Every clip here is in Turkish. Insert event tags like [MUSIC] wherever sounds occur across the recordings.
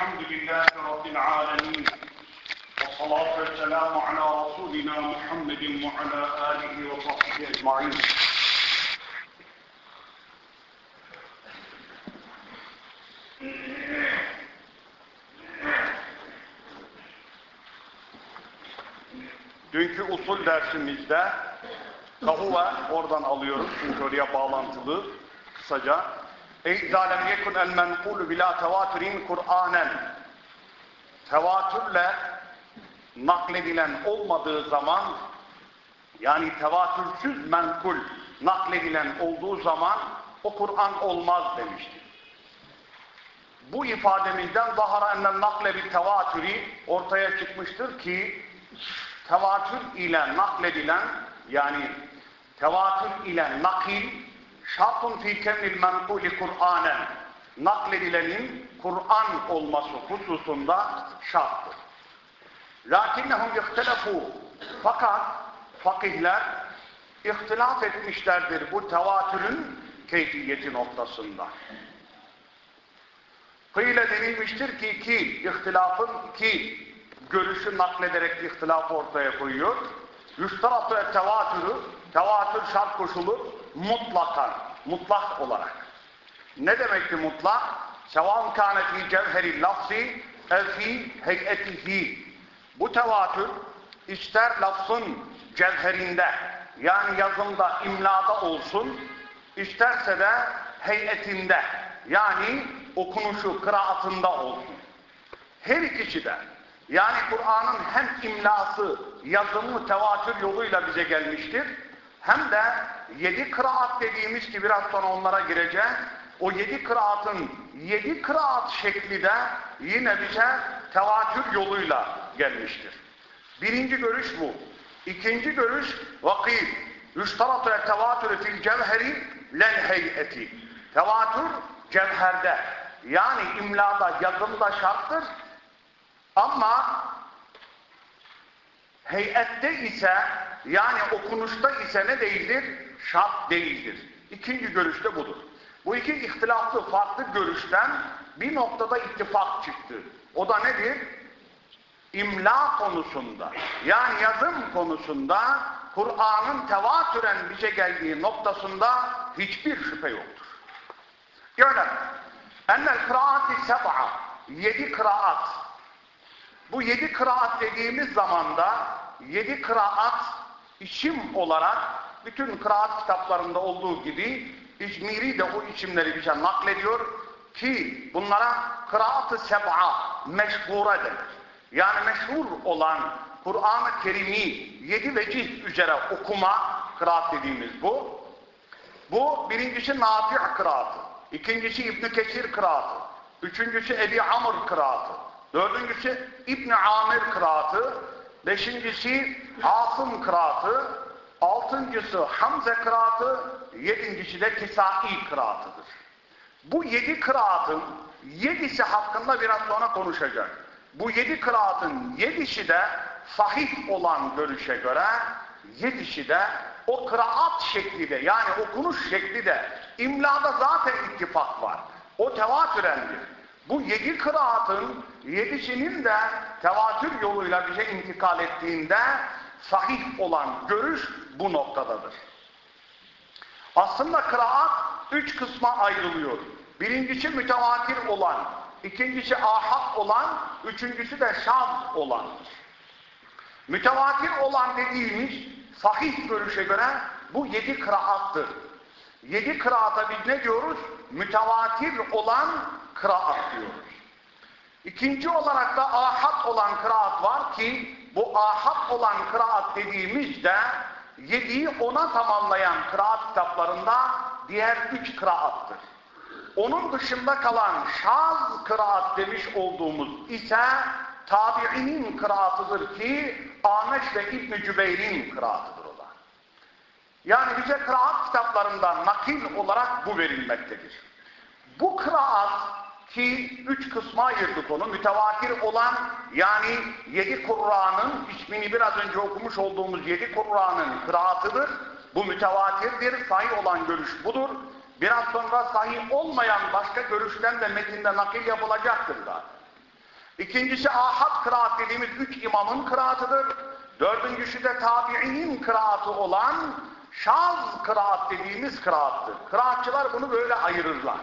الحمد لله رب العالمين والصلاة والسلام على رسولنا محمد وعلى آله وصحبه أجمعين Dünkü usul dersimizde kahuve oradan alıyoruz çünkü oraya bağlantılı kısaca. اِذَا لَمْ يَكُنْ الْمَنْقُولُ بِلَا تَوَاتُرٍ Kur'anen Tevatürle nakledilen olmadığı zaman yani tevatürsüz menkul nakledilen olduğu zaman o Kur'an olmaz demiştir. Bu ifademizden zahara enen nakle bir tevatürü ortaya çıkmıştır ki tevatür ile nakledilen yani tevatür ile nakil şartun fi kemil menkuli Kur'anen nakledilenin Kur'an olması hususunda şarttır. Lakinnehum ihtelefu fakat fakihler ihtilaf etmişlerdir bu tevatürün keyfiyeti noktasında. Kıyle denilmiştir ki ki ihtilafın ki görüşü naklederek ihtilafı ortaya koyuyor. Yüztarafı tevatürü, tevatür şart koşulu mutlaka, mutlak olarak. Ne demekti mutlak? Sevan kâne fî cevheri lafzi ev fî. Bu tevatür ister lafzın cevherinde yani yazımda, imlada olsun, isterse de heyetinde yani okunuşu, kıraatında olsun. Her ikisi de yani Kur'an'ın hem imlası, yazımı tevatür yoluyla bize gelmiştir. Hem de yedi kıraat dediğimiz ki biraz sonra onlara gireceğiz. O yedi kıraatın yedi kıraat şekli de yine bize tevatür yoluyla gelmiştir. Birinci görüş bu. İkinci görüş vakil. Yüştaratu tevatürü fil cevheri len heyeti. Tevatür cevherde yani imlada, yazımda şarttır ama heyette ise yani okunuşta ise ne değildir? Şart değildir. İkinci görüşte budur. Bu iki ihtilaflı farklı görüşten bir noktada ittifak çıktı. O da nedir? İmla konusunda yani yazım konusunda Kur'an'ın tevatüren bize geldiği noktasında hiçbir şüphe yoktur. Gördün. Ennel kıraati seb'a yedi kıraat bu yedi kıraat dediğimiz zamanda yedi kıraat isim olarak bütün kıraat kitaplarında olduğu gibi İzmiri de o isimleri bize naklediyor ki bunlara kıraat-ı seb'a meşhura denir. Yani meşhur olan Kur'an-ı Kerim'i yedi vecih üzere okuma kıraat dediğimiz bu. Bu birincisi Nafi' kıraatı, ikincisi İbn-i Kesir kıraatı, üçüncüsü Ebi Amr kıraatı, dördüncüsü İbn Amir kıraatı, beşincisi Asım kıraatı, altıncısı Hamze kıraatı, yedincisi de Kisai kıraatıdır. Bu yedi kıraatın yedisi hakkında biraz sonra konuşacak. Bu yedi kıraatın yedisi de sahih olan görüşe göre yedisi de o kıraat şekli de yani okunuş şekli de imlada zaten ittifak var. O tevatürendir. Bu yedi kıraatın yedisinin de tevatür yoluyla bize intikal ettiğinde sahih olan görüş bu noktadadır. Aslında kıraat üç kısma ayrılıyor. Birincisi mütevatir olan, ikincisi ahad olan, üçüncüsü de şaz olandır. Mütevatir olan dediğimiz sahih görüşe göre bu yedi kıraattır. Yedi kıraata biz ne diyoruz? Mütevatir olan kıraat diyoruz. İkinci olarak da ahad olan kıraat var ki bu ahad olan kıraat dediğimizde yediği ona tamamlayan kıraat kitaplarında diğer üç kıraattır. Onun dışında kalan şaz kıraat demiş olduğumuz ise tabiinin kıraatıdır ki Ahmet ve İbn-i Cübeyr'in kıraatıdır o da. Yani bize kıraat kitaplarından nakil olarak bu verilmektedir. Bu kıraat ki üç kısma ayırdık onu. Mütevatir olan yani yedi Kur'an'ın ismini biraz önce okumuş olduğumuz yedi Kur'an'ın kıraatıdır. Bu mütevatirdir. Sahih olan görüş budur. Biraz sonra sahih olmayan başka görüşten de metinde nakil yapılacaktır da. İkincisi ahad kıraat dediğimiz üç imamın kıraatıdır. Dördüncüsü de tabiinin kıraatı olan şaz kıraat dediğimiz kıraattır. Kıraatçılar bunu böyle ayırırlar.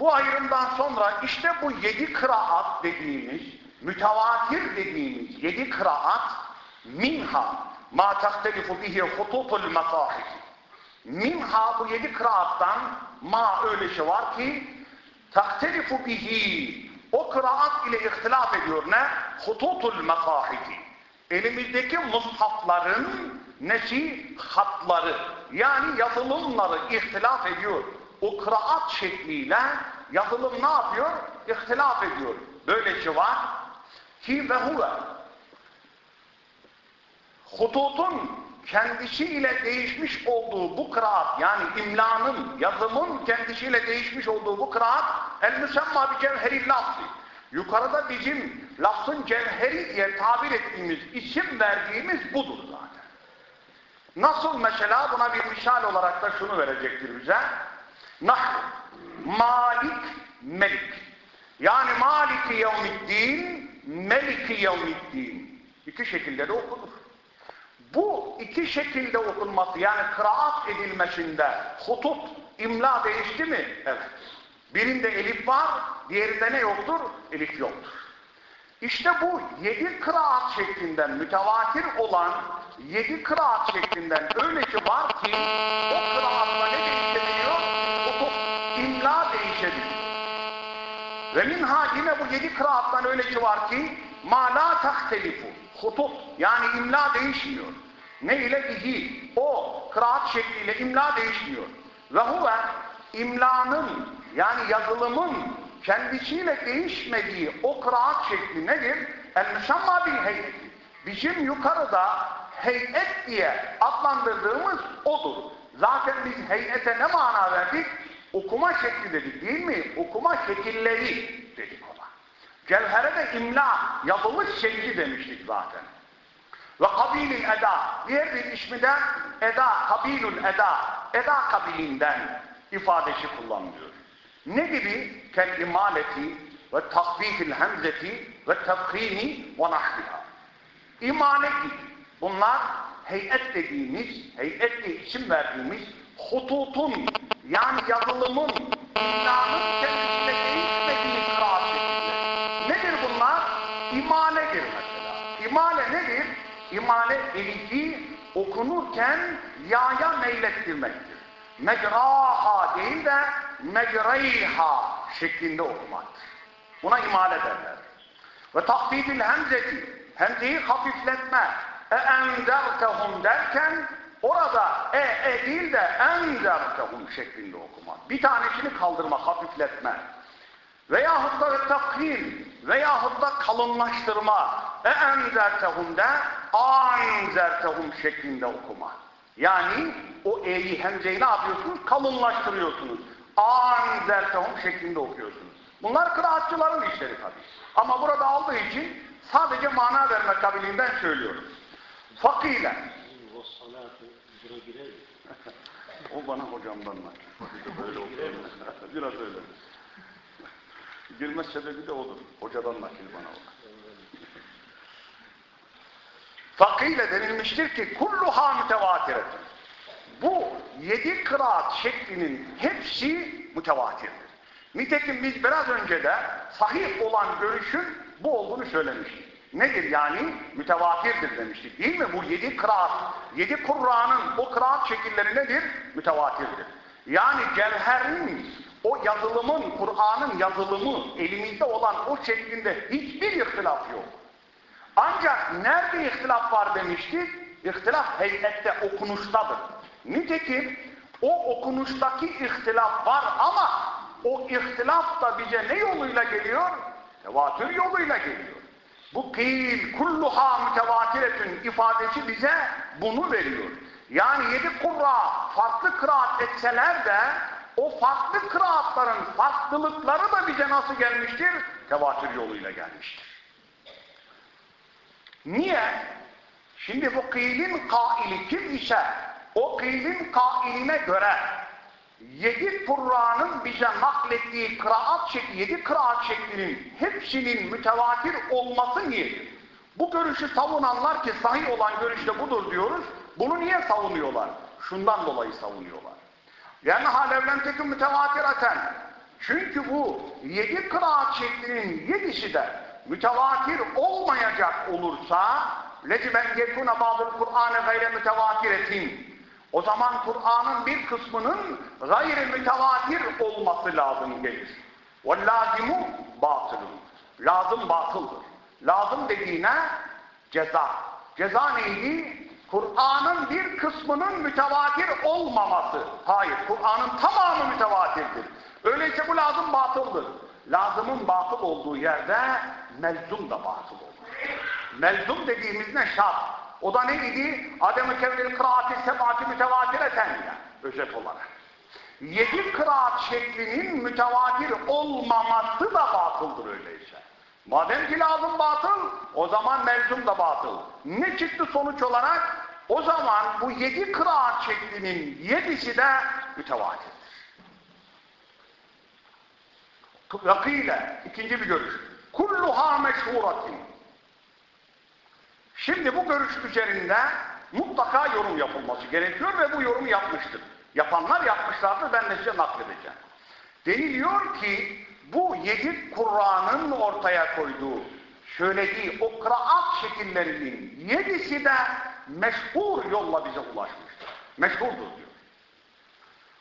Bu ayrımdan sonra işte bu yedi kıraat dediğimiz, mütevatir dediğimiz yedi kıraat minha ma tahtelifu bihi hututul mesahif. Minha bu yedi kıraattan ma öyle şey var ki tahtelifu bihi o kıraat ile ihtilaf ediyor ne? Hututul mesahifi. Elimizdeki mushafların nesi? Hatları. Yani yazılımları ihtilaf ediyor. O kıraat şekliyle yazılım ne yapıyor? İhtilaf ediyor. Böyle şey var ki ve huve hututun kendisiyle değişmiş olduğu bu kıraat yani imlanın, yazımın kendisiyle değişmiş olduğu bu kıraat el müsemma bir cevheri lafzı. Yukarıda bizim lafzın cevheri diye tabir ettiğimiz, isim verdiğimiz budur zaten. Nasıl mesela buna bir misal olarak da şunu verecektir bize. Nahl, Malik, Melik. Yani Maliki yevmiddin, Meliki yevmiddin. İki şekilde de okunur. Bu iki şekilde okunması yani kıraat edilmesinde hutut, imla değişti mi? Evet. Birinde elif var, diğerinde ne yoktur? Elif yoktur. İşte bu yedi kıraat şeklinden mütevatir olan yedi kıraat şeklinden öyle ki var ki o kıraatla ne değişebiliyor? Hutut, imla değişebiliyor. Ve minha yine bu yedi kıraattan öyle ki var ki ma la tahtelifu hutut yani imla değişmiyor. Ne ile bihi o kıraat şekliyle imla değişmiyor. Ve huve imlanın yani yazılımın kendisiyle değişmediği o kıraat şekli nedir? El müsemma bil heyeti. Bizim yukarıda heyet diye adlandırdığımız odur. Zaten biz heyete ne mana verdik? Okuma şekli dedik değil mi? Okuma şekilleri dedik. Cevhere de imla, yazılış şekli demiştik zaten. Ve kabilül eda. Diğer bir ismi de eda, kabilül eda. Eda kabilinden ifadesi kullanılıyor. Ne gibi? Kel imaleti ve takfifil hemzeti ve tefhimi ve nahviha. İmale. Bunlar heyet dediğimiz, heyet diye isim verdiğimiz hututun yani yazılımın imlanın kendisine değişmediği kıraat şekilleri. Nedir bunlar? İmaledir mesela. İmale nedir? İmale elifi okunurken yaya meylettirmektir. Mecraha değil de mecreyha şeklinde okumaktır. Buna imale derler. Ve takdidil hemzeti, hemzeyi hafifletme, e enzertehum derken orada e e değil de enzertehum şeklinde okumak. Bir tanesini kaldırma, hafifletme. Veyahut da tafhim veyahut da kalınlaştırma. Enzertehum de anzertehum şeklinde okuma. Yani o e'yi hemzeyi ne yapıyorsunuz? Kalınlaştırıyorsunuz. Anzertehum şeklinde okuyorsunuz. Bunlar kıraatçıların işleri tabii. Ama burada aldığı için sadece mana verme kabiliğinden söylüyorum. Fakile. o bana hocamdan Böyle Biraz öyle. Girmez sebebi de odur. Hocadan nakil bana o. Fakile denilmiştir ki kulluha mütevatirettir. Bu yedi kıraat şeklinin hepsi mütevatirdir. Nitekim biz biraz önce de sahih olan görüşün bu olduğunu söylemiştik. Nedir yani? Mütevatirdir demiştik değil mi? Bu yedi kıraat, yedi Kur'an'ın o kıraat şekilleri nedir? Mütevatirdir. Yani cevherin, o yazılımın, Kur'an'ın yazılımı elimizde olan o şeklinde hiçbir ihtilaf yok. Ancak nerede ihtilaf var demiştik? İhtilaf heyette, okunuştadır. Nitekim o okunuştaki ihtilaf var ama o ihtilaf da bize ne yoluyla geliyor? Tevatür yoluyla geliyor. Bu kıyıl kulluha mütevatiretün ifadesi bize bunu veriyor. Yani yedi kurra farklı kıraat etseler de o farklı kıraatların farklılıkları da bize nasıl gelmiştir? Tevatür yoluyla gelmiştir. Niye? Şimdi bu kıylin kaili kim ise o kıylin kailine göre yedi Kur'an'ın bize naklettiği kıraat şekli, yedi kıraat şeklinin hepsinin mütevatir olması niyedir? Bu görüşü savunanlar ki sahih olan görüşte budur diyoruz. Bunu niye savunuyorlar? Şundan dolayı savunuyorlar. Yani halevlen tekin mütevatiraten. Çünkü bu yedi kıraat şeklinin yedisi de mütevatir olmayacak olursa leciben yekune bazı Kur'an'ı gayre mütevatiretin o zaman Kur'an'ın bir kısmının gayri mütevatir olması lazım gelir. وَاللَّازِمُ batılın. Lazım batıldır. Lazım dediğine ceza. Ceza neydi? Kur'an'ın bir kısmının mütevatir olmaması. Hayır, Kur'an'ın tamamı mütevatirdir. Öyleyse bu lazım batıldır. Lazımın batıl olduğu yerde melzum da batıl olur. Melzum dediğimiz ne? Şart. O da neydi? Adem-i kevnil kıraati sebati mütevatireten ya. Özet olarak. Yedi kıraat şeklinin mütevatir olmaması da batıldır öyleyse. Madem ki lazım batıl, o zaman melzum da batıl. Ne çıktı sonuç olarak? O zaman bu yedi kıraat şeklinin yedisi de mütevatirdir. Vakile, ikinci bir görüş. Kulluha meşhuratin. Şimdi bu görüş üzerinde mutlaka yorum yapılması gerekiyor ve bu yorumu yapmıştır. Yapanlar yapmışlardır, ben de size nakledeceğim. Deniliyor ki bu yedi Kur'an'ın ortaya koyduğu, söylediği o kıraat şekillerinin yedisi de meşhur yolla bize ulaşmıştır. Meşhurdur diyor.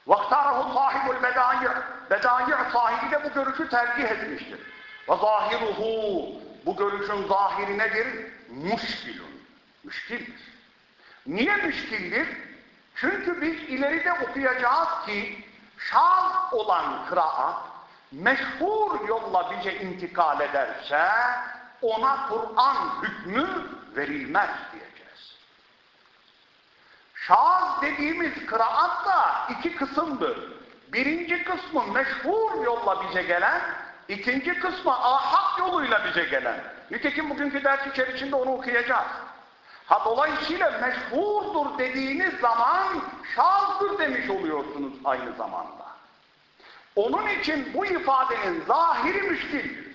Vaktarahu sahibul bedai' bedai' sahibi de bu görüşü tercih etmiştir. Zahiruhu bu görüşün zahiri nedir? Müşkilun. Müşkildir. Niye müşkildir? Çünkü biz ileride okuyacağız ki şaz olan kıraat meşhur yolla bize intikal ederse ona Kur'an hükmü verilmez diyeceğiz. Şaz dediğimiz kıraat da iki kısımdır. Birinci kısmı meşhur yolla bize gelen, ikinci kısmı ahak yoluyla bize gelen. Nitekim bugünkü ders içerisinde onu okuyacağız. Ha dolayısıyla meşhurdur dediğiniz zaman şazdır demiş oluyorsunuz aynı zamanda. Onun için bu ifadenin zahiri müşkildir.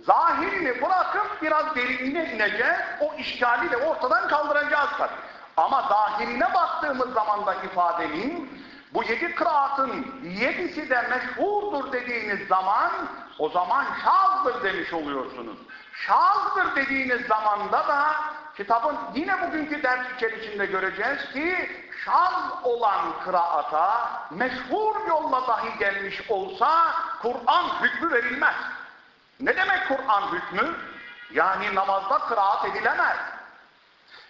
Zahirini bırakıp biraz derinine ineceğiz, o işgali de ortadan kaldıracağız tabii. Ama zahirine baktığımız zaman da ifadenin bu yedi kıraatın yedisi de meşhurdur dediğiniz zaman o zaman şazdır demiş oluyorsunuz. Şazdır dediğiniz zamanda da kitabın yine bugünkü ders içerisinde göreceğiz ki şaz olan kıraata meşhur yolla dahi gelmiş olsa Kur'an hükmü verilmez. Ne demek Kur'an hükmü? Yani namazda kıraat edilemez.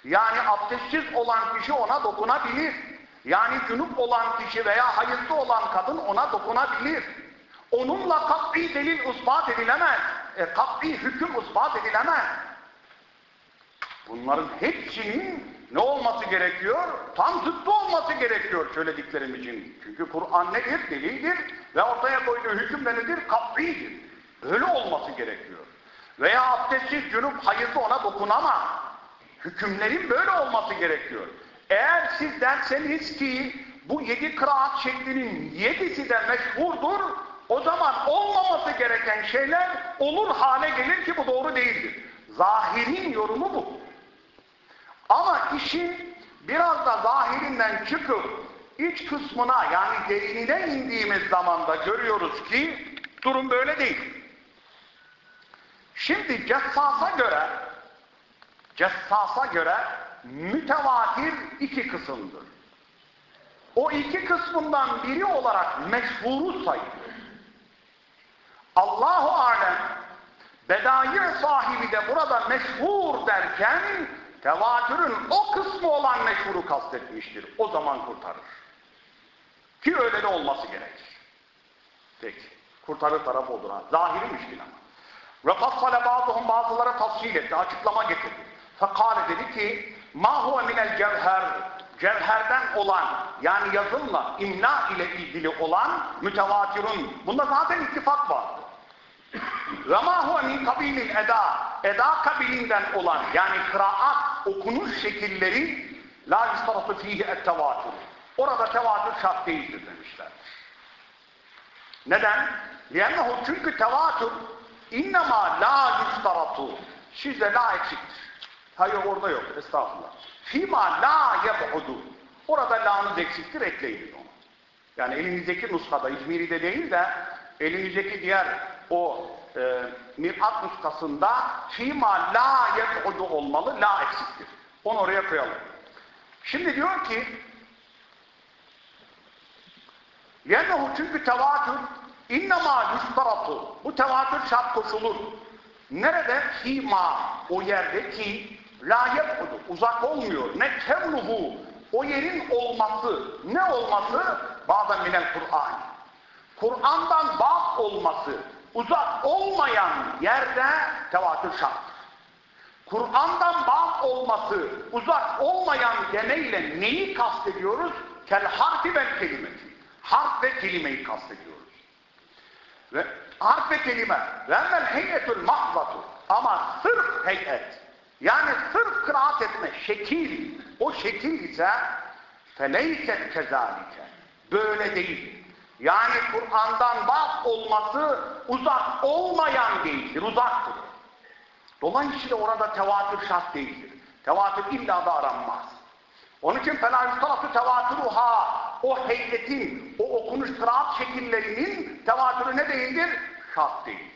Yani abdestsiz olan kişi ona dokunabilir. Yani cünüp olan kişi veya hayırlı olan kadın ona dokunabilir. Onunla kat'i delil ispat edilemez. E, kat'i hüküm ispat edilemez. Bunların hepsinin ne olması gerekiyor? Tam zıttı olması gerekiyor söylediklerim için. Çünkü Kur'an nedir? Delildir ve ortaya koyduğu hüküm de nedir? Kat'idir. Öyle olması gerekiyor. Veya abdestsiz cünüp hayırlı ona dokunamaz. Hükümlerin böyle olması gerekiyor. Eğer siz derseniz ki bu yedi kıraat şeklinin yedisi de meşhurdur, o zaman olmaması gereken şeyler olur hale gelir ki bu doğru değildir. Zahirin yorumu bu. Ama işin biraz da zahirinden çıkıp iç kısmına yani derinine indiğimiz zaman da görüyoruz ki durum böyle değil. Şimdi Cessas'a göre Cessas'a göre mütevatir iki kısımdır. O iki kısmından biri olarak meşhuru sayılır. Allahu alem bedayir sahibi de burada meşhur derken tevatürün o kısmı olan meşhuru kastetmiştir. O zaman kurtarır. Ki öyle de olması gerekir. Peki. Kurtarır taraf olur ha. Zahiri müşkil ama. Ve fassale bazıhum bazıları tafsil etti, açıklama getirdi. Fekale dedi ki ma huve minel cevher cevherden olan yani yazımla imna ile ilgili olan mütevatirun. Bunda zaten ittifak var. Ve ma huve min kabilin eda eda kabilinden olan yani kıraat okunuş şekilleri la yustarafı fihi et tevatür. Orada tevatür şart değildir demişler. Neden? Liyennehu çünkü tevatür innema la yustaratu. Sizde la eksiktir. Hayır orada yok. Estağfurullah. Fima la yeb'udu. Orada la'nız eksiktir ekleyin onu. Yani elinizdeki nuskada İzmiri'de değil de elinizdeki diğer o e, mirat nuskasında fima la yeb'udu olmalı. La eksiktir. Onu oraya koyalım. Şimdi diyor ki لِيَنَّهُ çünkü tevatür اِنَّمَا يُشْتَرَطُ Bu tevatür şart koşulur. Nerede? Fima o yerde ki la yeb'udu uzak olmuyor. Ne kevnuhu o yerin olması ne olması? Bazen minel Kur'an. Kur'an'dan bağ olması uzak olmayan yerde tevatür şart. Kur'an'dan bağ olması uzak olmayan demeyle neyi kastediyoruz? Kel harfi vel kelimeti. Harf ve kelimeyi kastediyoruz. Ve harf ve kelime ve emmel heyetül mahzatu ama sırf heyet yani sırf kıraat etme şekil, o şekil ise feleyset kezalike. Böyle değil. Yani Kur'an'dan baz olması uzak olmayan değildir, uzaktır. Dolayısıyla orada tevatür şart değildir. Tevatür illa da aranmaz. Onun için fena tarafı tevatüruha, o heybetin, o okunuş kıraat şekillerinin tevatürü ne değildir? Şart değildir.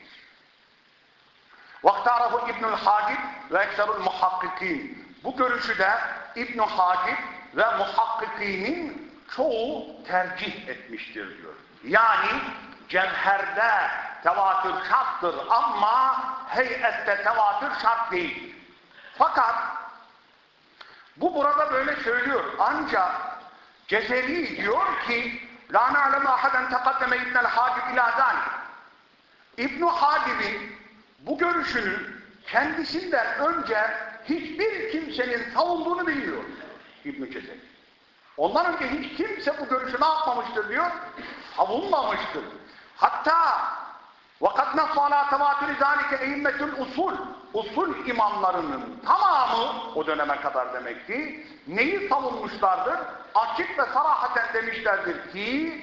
Vaktarafu İbnül Hadid ve Ekserül Muhakkikin. Bu görüşü de İbn Hadid ve muhakkikinin çoğu tercih etmiştir diyor. Yani cevherde tevatür şarttır ama heyette tevatür şart değil. Fakat bu burada böyle söylüyor. Ancak Cezeri diyor ki La na'lemu ahaden tekaddeme ibnel hadib ila zalik. İbn-i Hadib'in bu görüşünü kendisinden önce hiçbir kimsenin savunduğunu bilmiyor İbn-i Cezeri. Ondan önce hiç kimse bu görüşü ne yapmamıştır diyor? Savunmamıştır. Hatta وَقَدْ نَصَّ عَلَى تَوَاتُرِ ذَٰلِكَ اَيِّمَّةُ usul Usul imamlarının tamamı o döneme kadar demek ki neyi savunmuşlardır? Açık ve sarahaten demişlerdir ki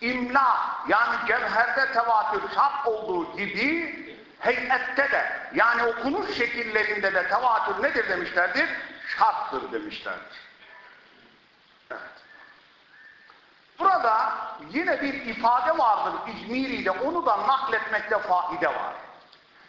imla yani cevherde tevatür şart olduğu gibi heyette de yani okunuş şekillerinde de tevatür nedir demişlerdir? Şarttır demişlerdir. Evet. Burada yine bir ifade vardır İzmiri'de onu da nakletmekte faide var.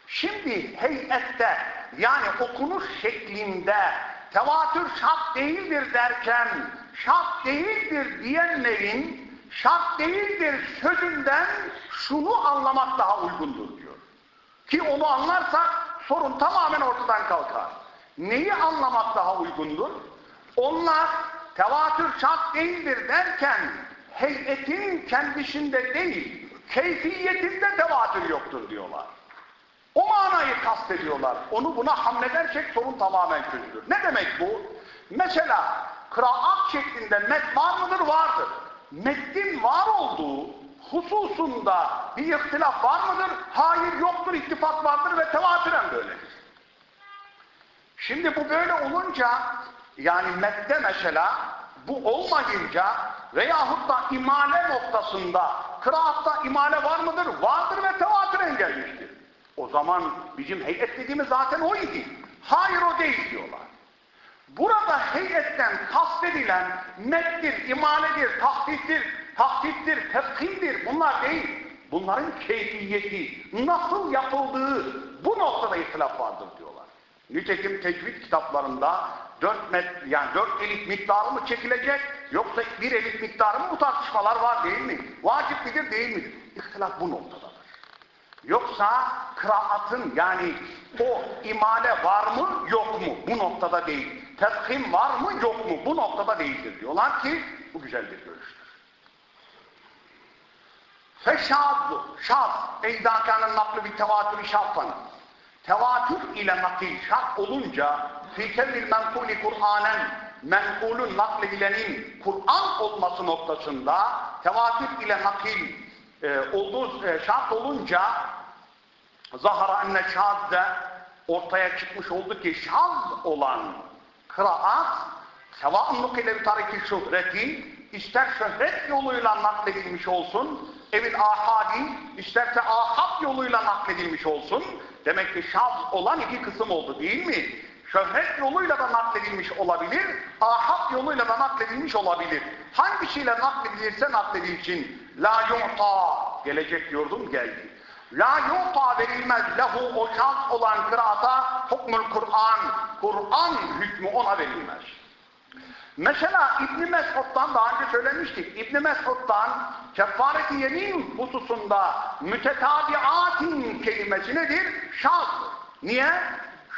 Şimdi heyette yani okunuş şeklinde tevatür şart değildir derken şart değildir diyenlerin şart değildir sözünden şunu anlamak daha uygundur. Ki onu anlarsak sorun tamamen ortadan kalkar. Neyi anlamak daha uygundur? Onlar tevatür şart değildir derken heyetin kendisinde değil, keyfiyetinde tevatür yoktur diyorlar. O manayı kastediyorlar. Onu buna hamledersek sorun tamamen çözülür. Ne demek bu? Mesela kıraat şeklinde met var mıdır? Vardır. Metnin var olduğu hususunda bir ihtilaf var mıdır? Hayır yoktur, ittifak vardır ve tevatüren böyledir. Şimdi bu böyle olunca yani mette mesela bu olmayınca veyahut da imale noktasında kıraatta imale var mıdır? Vardır ve tevatüren gelmiştir. O zaman bizim heyet dediğimiz zaten o idi. Hayır o değil diyorlar. Burada heyetten kastedilen mettir, imaledir, tahdittir, tahdittir, tefkimdir. Bunlar değil. Bunların keyfiyeti, nasıl yapıldığı bu noktada ihtilaf vardır diyorlar. Nitekim tecvid kitaplarında dört met, yani dört elik miktarı mı çekilecek yoksa bir elik miktarı mı bu tartışmalar var değil mi? Vacip midir değil midir? İhtilaf bu noktadadır. Yoksa kıraatın yani o imale var mı yok mu? Bu noktada değil. Tefhim var mı yok mu? Bu noktada değildir diyorlar ki bu güzel bir görüştür. Feşad, şad, eydâkânın naklı bir tevatür şarttan. Tevatür ile nakil şart olunca fikevil menkulü Kur'anen menkulun nakledilenin Kur'an olması noktasında tevatür ile nakil e, olduğu e, şart olunca zahara enne şadde ortaya çıkmış oldu ki şaz olan kıraat sevâ'ın nukile bir tariki şuhreti ister şöhret yoluyla nakledilmiş olsun, evin ahadi, isterse ahab yoluyla nakledilmiş olsun, demek ki şaz olan iki kısım oldu değil mi? Şöhret yoluyla da nakledilmiş olabilir, ahab yoluyla da nakledilmiş olabilir. Hangisiyle nakledilirse nakledilsin. La yu'ta, gelecek diyordum geldi. La yu'ta verilmez lehu o şans olan kıraata hukmul Kur'an. Kur'an hükmü ona verilmez. Mesela İbn Mesud'dan daha önce söylemiştik. İbn Mesud'dan kefareti yemin hususunda mütetabiatin kelimesi nedir? Şazdır. Niye?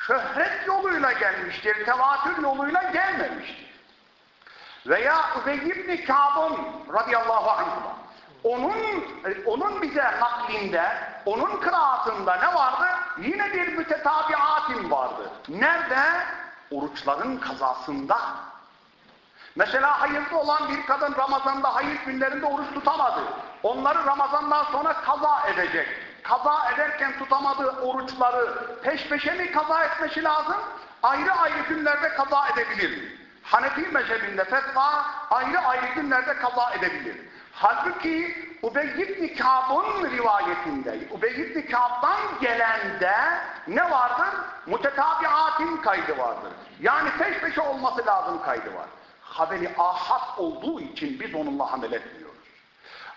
Şöhret yoluyla gelmiştir, tevatür yoluyla gelmemiştir. Veya Übey ibn Kâb'ın radıyallahu anh'a onun onun bize naklinde, onun kıraatında ne vardı? Yine bir mütetabiatin vardı. Nerede? Oruçların kazasında. Mesela hayırlı olan bir kadın Ramazan'da hayır günlerinde oruç tutamadı. Onları Ramazan'dan sonra kaza edecek. Kaza ederken tutamadığı oruçları peş peşe mi kaza etmesi lazım? Ayrı ayrı günlerde kaza edebilir? Hanefi mezhebinde fetva ayrı ayrı günlerde kaza edebilir. Halbuki Ubey ibn Kâb'ın rivayetinde, Ubey ibn Kâb'dan gelende ne vardır? Mutetabiatin kaydı vardır. Yani peş peşe olması lazım kaydı var. Haberi ahad olduğu için biz onunla amel etmiyoruz.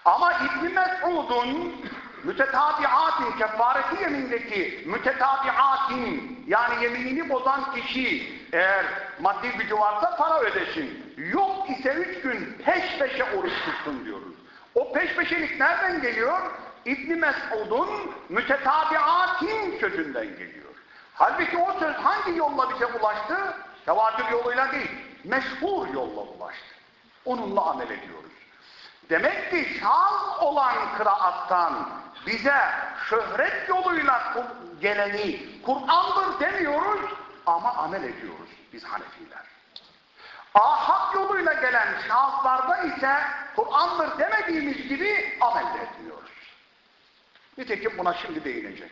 Ama İbn Mes'ud'un mütetabiatin kefareti yemindeki mütetabiatin yani yeminini bozan kişi eğer maddi gücü varsa para ödesin. Yok ise üç gün peş peşe oruç tutsun diyoruz. O peş peşelik nereden geliyor? İbn Mes'ud'un mütetabiatin sözünden geliyor. Halbuki o söz hangi yolla bize ulaştı? Tevatür yoluyla değil, meşhur yolla ulaştı. Onunla amel ediyoruz. Demek ki şaz olan kıraattan bize şöhret yoluyla geleni Kur'an'dır demiyoruz ama amel ediyoruz biz Hanefiler. Ahad yoluyla gelen şahıslarda ise Kur'an'dır demediğimiz gibi amel etmiyoruz. Nitekim buna şimdi değinecek.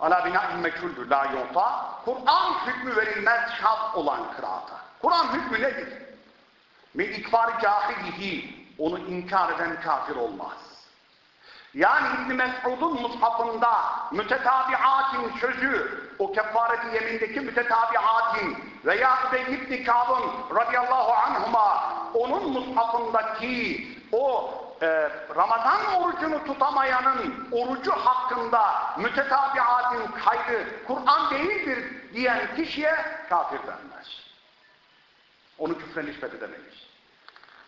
Ala bina'in meçhuldür la yuta. Kur'an hükmü verilmez şart olan kıraata. Kur'an hükmü nedir? Min ikfar cahilihi. Onu inkar eden kafir olmaz. Yani İbn Mes'ud'un mushafında mütetabiatin sözü, o kefareti yemindeki mütetabiatin veya Übey ibn Kâb'ın radıyallahu anhuma onun mushafındaki o e, Ramazan orucunu tutamayanın orucu hakkında mütetabiatin kaydı Kur'an değildir diyen kişiye kafir denmez. Onu küfre nispet edemeyiz.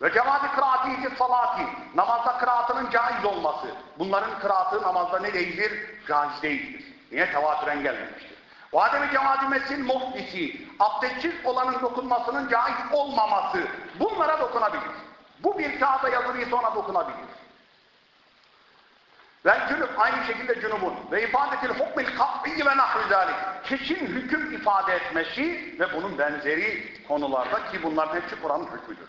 Ve cemaati kıraatiydi salati. Namazda kıraatının caiz olması. Bunların kıraatı namazda ne değildir? Caiz değildir. Niye? Tevatüren gelmemiştir. O ademi cemaati mesil muhdisi. Abdestsiz olanın dokunmasının caiz olmaması. Bunlara dokunabilir. Bu bir kağıda yazılıysa ona dokunabilir. Ve cünüp aynı şekilde cünubun ve ifadetil hukmil kat'i ve nahri zalik. Hüküm ifade etmesi ve bunun benzeri konularda ki bunların hepsi Kur'an'ın hükmüdür.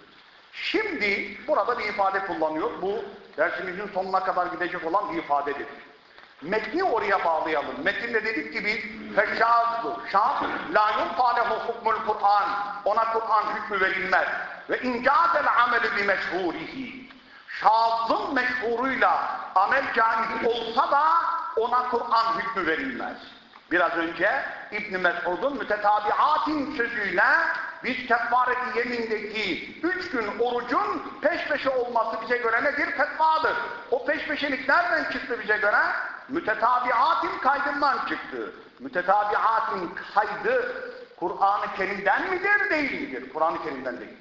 Şimdi burada bir ifade kullanıyor. Bu dersimizin sonuna kadar gidecek olan bir ifadedir. Metni oraya bağlayalım. Metinde dedik gibi feşazdı. Şaz, la yuntalehu hukmul Kur'an. Ona Kur'an hükmü verilmez. Ve incadel amelü bi meşhurihi. Şazın meşhuruyla amel caiz olsa da ona Kur'an hükmü verilmez. Biraz önce İbn Mesud'un mütetabiatin sözüyle biz kefareti yemindeki üç gün orucun peş peşe olması bize göre nedir? Fetvadır. O peş peşelik nereden çıktı bize göre? Mütetabiatin kaydından çıktı. Mütetabiatin kaydı Kur'an-ı Kerim'den midir, değil midir? Kur'an-ı Kerim'den değildir.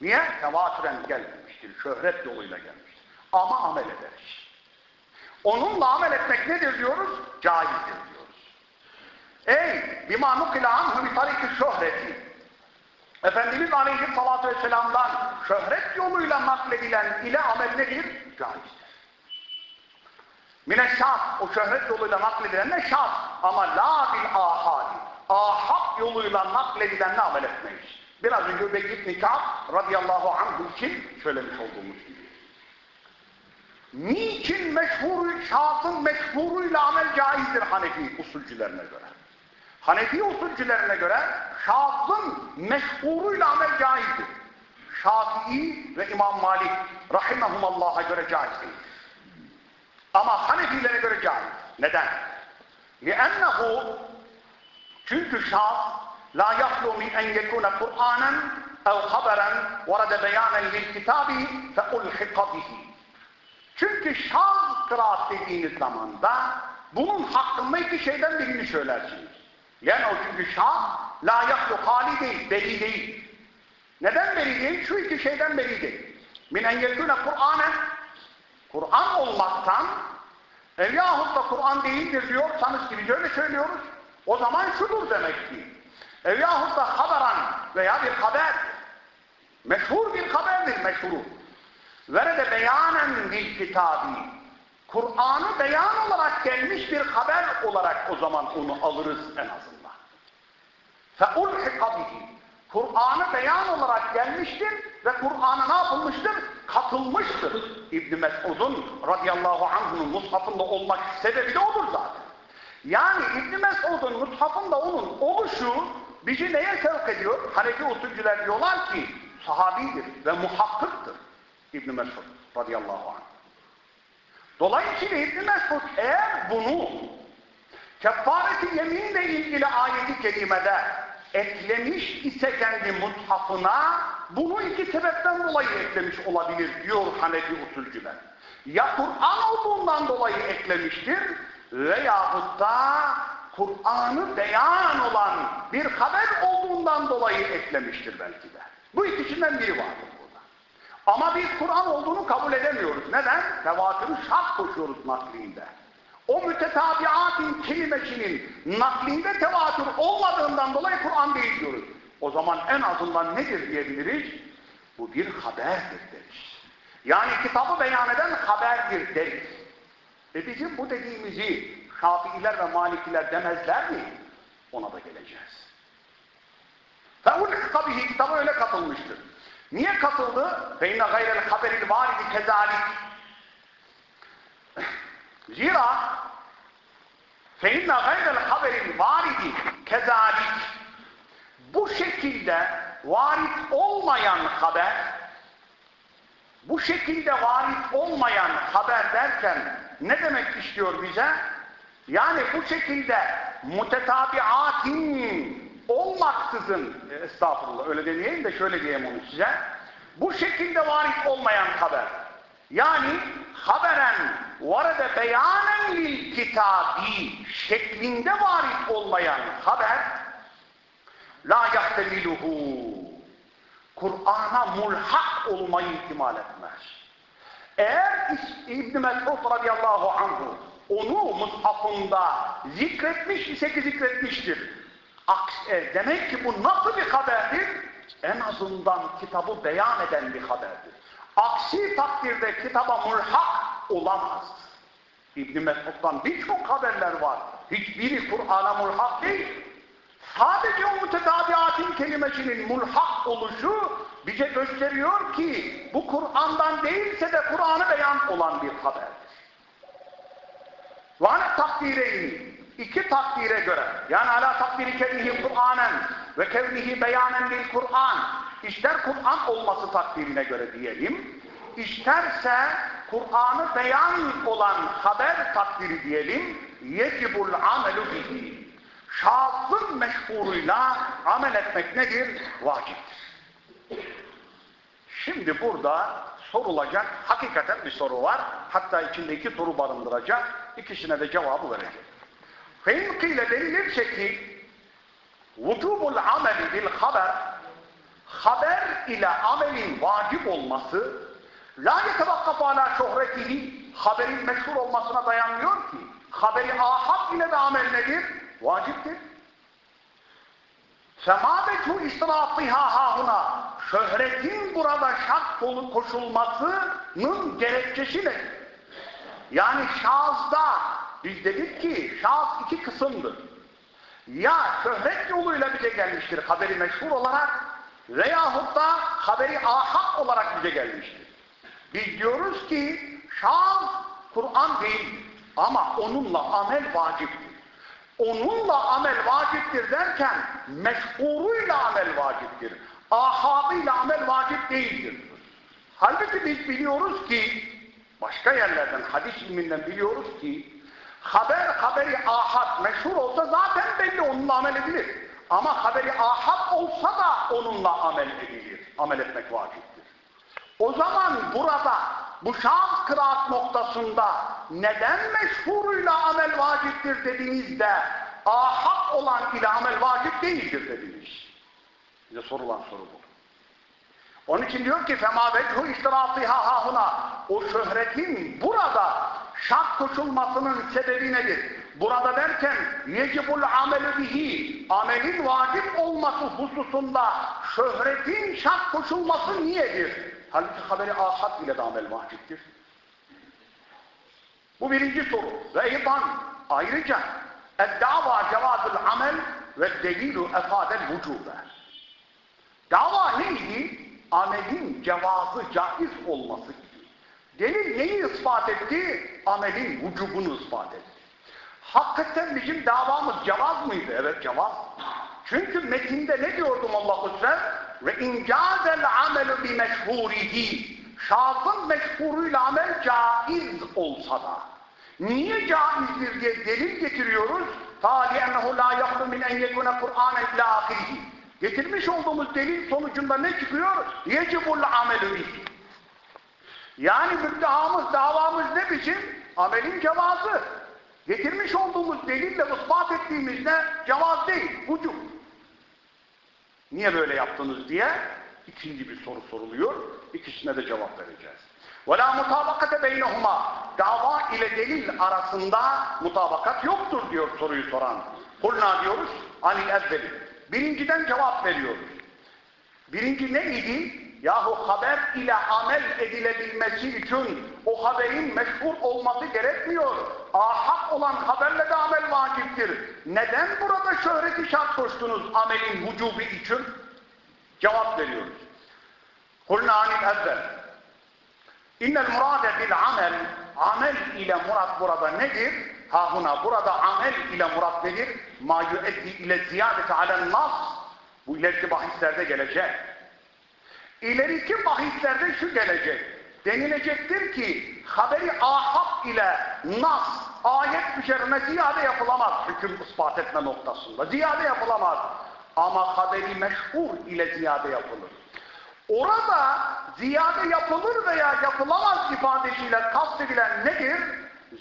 Niye? Tevatüren gelmemiştir. Şöhret yoluyla gelmiştir. Ama amel ederiz. Onunla amel etmek nedir diyoruz? Caizdir diyoruz. Ey bima nukile anhu bi tariki şöhreti Efendimiz Aleyhisselatü Vesselam'dan şöhret yoluyla nakledilen ile amel nedir? Caizdir. Mine şart, o şöhret yoluyla nakledilen ne şart? Ama la bil ahadi. Ahad yoluyla nakledilen ne amel etmeyiz? Biraz önce Übey ibn Ka'b radıyallahu anh için söylemiş olduğumuz gibi. Niçin meşhur, şahsın meşhuruyla amel caizdir Hanefi usulcülerine göre? Hanefi usulcülerine göre şahsın meşhuruyla amel caizdir. Şafii ve İmam Malik rahimahumallaha göre caiz değil. Ama Hanefilere göre caiz. Neden? لِأَنَّهُ Çünkü şaz la yahlu min en yekune Kur'anen ev haberen verede beyanen lil kitabi fe ulhika bihi. çünkü şaz kıraat dediğiniz zamanda bunun hakkında iki şeyden birini söylersiniz. Yani o çünkü şaz la yahlu hali değil, beri değil. Neden beri değil? Şu iki şeyden beri değil. Min en yekune Kur'anen Kur'an olmaktan e yahut da Kur'an değildir diyorsanız gibi öyle söylüyoruz. O zaman şudur demek ki. E yahut da haberan veya bir haber. Meşhur bir haberdir meşhuru. Verede beyanen bil kitabi. Kur'an'ı beyan olarak gelmiş bir haber olarak o zaman onu alırız en azından. فَاُلْحِقَ بِهِ Kur'an'ı beyan olarak gelmiştir ve Kur'an'a ne yapılmıştır? Katılmıştır. İbn Mesud'un radıyallahu anh'ın mushafında olmak sebebi de odur zaten. Yani İbn Mesud'un mushafında onun oluşu bizi neye sevk ediyor? Hanefi usulcüler diyorlar ki sahabidir ve muhakkıktır İbn Mesud radıyallahu anh. Dolayısıyla İbn Mesud eğer bunu kefareti yeminle ilgili ayeti kerimede eklemiş ise kendi muthafına bunu iki sebepten dolayı eklemiş olabilir diyor Hanefi usulcüler. Ya Kur'an olduğundan dolayı eklemiştir veyahut da Kur'an'ı beyan olan bir haber olduğundan dolayı eklemiştir belki de. Bu ikisinden biri vardır. Ama biz Kur'an olduğunu kabul edemiyoruz. Neden? Tevatürü şart koşuyoruz naklinde. O mütetabiatın kelimesinin naklinde tevatür olmadığından dolayı Kur'an değil diyoruz. O zaman en azından nedir diyebiliriz? Bu bir haberdir deriz. Yani kitabı beyan eden haberdir deriz. E bizim bu dediğimizi Şafiiler ve Malikiler demezler mi? Ona da geleceğiz. فَاُلْحِقَ بِهِ kitabı öyle katılmıştır. Niye katıldı? Beyne gayrel haberil validi kezalik. Zira feinne gayrel haberil validi kezalik. Bu şekilde varit olmayan haber bu şekilde varit olmayan haber derken ne demek istiyor bize? Yani bu şekilde mutetabiatin olmaksızın, estağfurullah öyle demeyeyim de şöyle diyeyim onu size. Bu şekilde varit olmayan haber. Yani haberen varede beyanen lil kitabi şeklinde varit olmayan haber la yahtemiluhu Kur'an'a mulhak olmayı ihtimal etmez. Eğer İbn Mesud radıyallahu anhu onu mushafında zikretmiş ise ki zikretmiştir. E, demek ki bu nasıl bir haberdir? En azından kitabı beyan eden bir haberdir. Aksi takdirde kitaba mulhak olamaz. İbn Mesud'dan birçok haberler var. Hiçbiri Kur'an'a mulhak değil. Sadece o mütetabiatın kelimesinin mulhak oluşu bize gösteriyor ki bu Kur'an'dan değilse de Kur'an'ı beyan olan bir haberdir. Ala takdireyni iki takdire göre yani ala takdiri kevnihi Kur'anen ve kevnihi beyanen lil Kur'an ister Kur'an olması takdirine göre diyelim isterse Kur'an'ı beyan olan haber takdiri diyelim yecibul amelu bihi şahsın meşhuruyla amel etmek nedir? Vaciptir. Şimdi burada sorulacak hakikaten bir soru var. Hatta içinde iki soru barındıracak. İkisine de cevabı verecek. Feynkile denilirse ki vücubul ameli bil haber haber ile amelin vacip olması la yetevakkaf ala şöhretihi haberin meşhur olmasına dayanmıyor ki haberi ahad ile de amel nedir? Vaciptir. Semabetu israfiha hahuna şöhretin burada şart koşulmasının gerekçesi ne? Yani şazda biz dedik ki şaz iki kısımdır. Ya şöhret yoluyla bize gelmiştir haberi meşhur olarak veyahut da haberi ahak olarak bize gelmiştir. Biz diyoruz ki şaz Kur'an değil ama onunla amel vaciptir. Onunla amel vaciptir derken meşhuruyla amel vaciptir. ahadıyla amel vacip değildir. Halbuki biz biliyoruz ki, başka yerlerden, hadis ilminden biliyoruz ki, Haber, haberi ahad meşhur olsa zaten belli onunla amel edilir. Ama haberi ahad olsa da onunla amel edilir. Amel etmek vaciptir. O zaman burada bu şans kıraat noktasında neden meşhuruyla amel vaciptir dediğinizde ahad olan ile amel vacip değildir dediniz. Bize sorulan soru bu. Onun için diyor ki fema vechu iştiratiha hahuna o şöhretin burada şart koşulmasının sebebi nedir? Burada derken yecibul amelü bihi amelin vacip olması hususunda şöhretin şart koşulması niyedir? Halbuki haberi ahad ile de amel vaciptir. Bu birinci soru. Ve eydan ayrıca eddava cevazul amel ve delilu efadel vücube. Dava neydi? Amelin cevazı caiz olması. Delil neyi ispat etti? Amelin vücubunu ispat etti. Hakikaten bizim davamız cevaz mıydı? Evet cevaz. Çünkü metinde ne diyordum Allah-u Teala? Ve incazel amelu bi meşhurihi. Şazın meşhuruyla amel caiz olsa da. Niye caizdir diye delil getiriyoruz? Ta li'ennehu la yaklu min en yekune Kur'anen ila ahirihi. Getirmiş olduğumuz delil sonucunda ne çıkıyor? Yecibul amelü bihi. Yani müddeamız, davamız ne biçim? Amelin cevazı. Getirmiş olduğumuz delille ispat ettiğimiz ne? Cevaz değil, vücub. Niye böyle yaptınız diye ikinci bir soru soruluyor. İkisine de cevap vereceğiz. وَلَا mutabakate beynehuma Dava ile delil arasında mutabakat yoktur diyor soruyu soran. Kulna diyoruz, anil evveli. Birinciden cevap veriyoruz. Birinci neydi? Yahu haber ile amel edilebilmesi için o haberin meşhur olması gerekmiyor. Ahak olan haberle de amel vaciptir. Neden burada şöhreti şart koştunuz amelin vücubu için? Cevap veriyoruz. Kulna anil evvel. İnnel murade bil amel amel ile murat burada nedir? Hahuna burada amel ile murat nedir? Ma yueddi ile ziyadeti alen nas bu ileriki bahislerde gelecek. İleriki bahislerde şu gelecek. Denilecektir ki haberi ahab ile nas ayet üzerine ziyade yapılamaz hüküm ispat etme noktasında. Ziyade yapılamaz. Ama haberi meşhur ile ziyade yapılır. Orada ziyade yapılır veya yapılamaz ifadesiyle kastedilen nedir?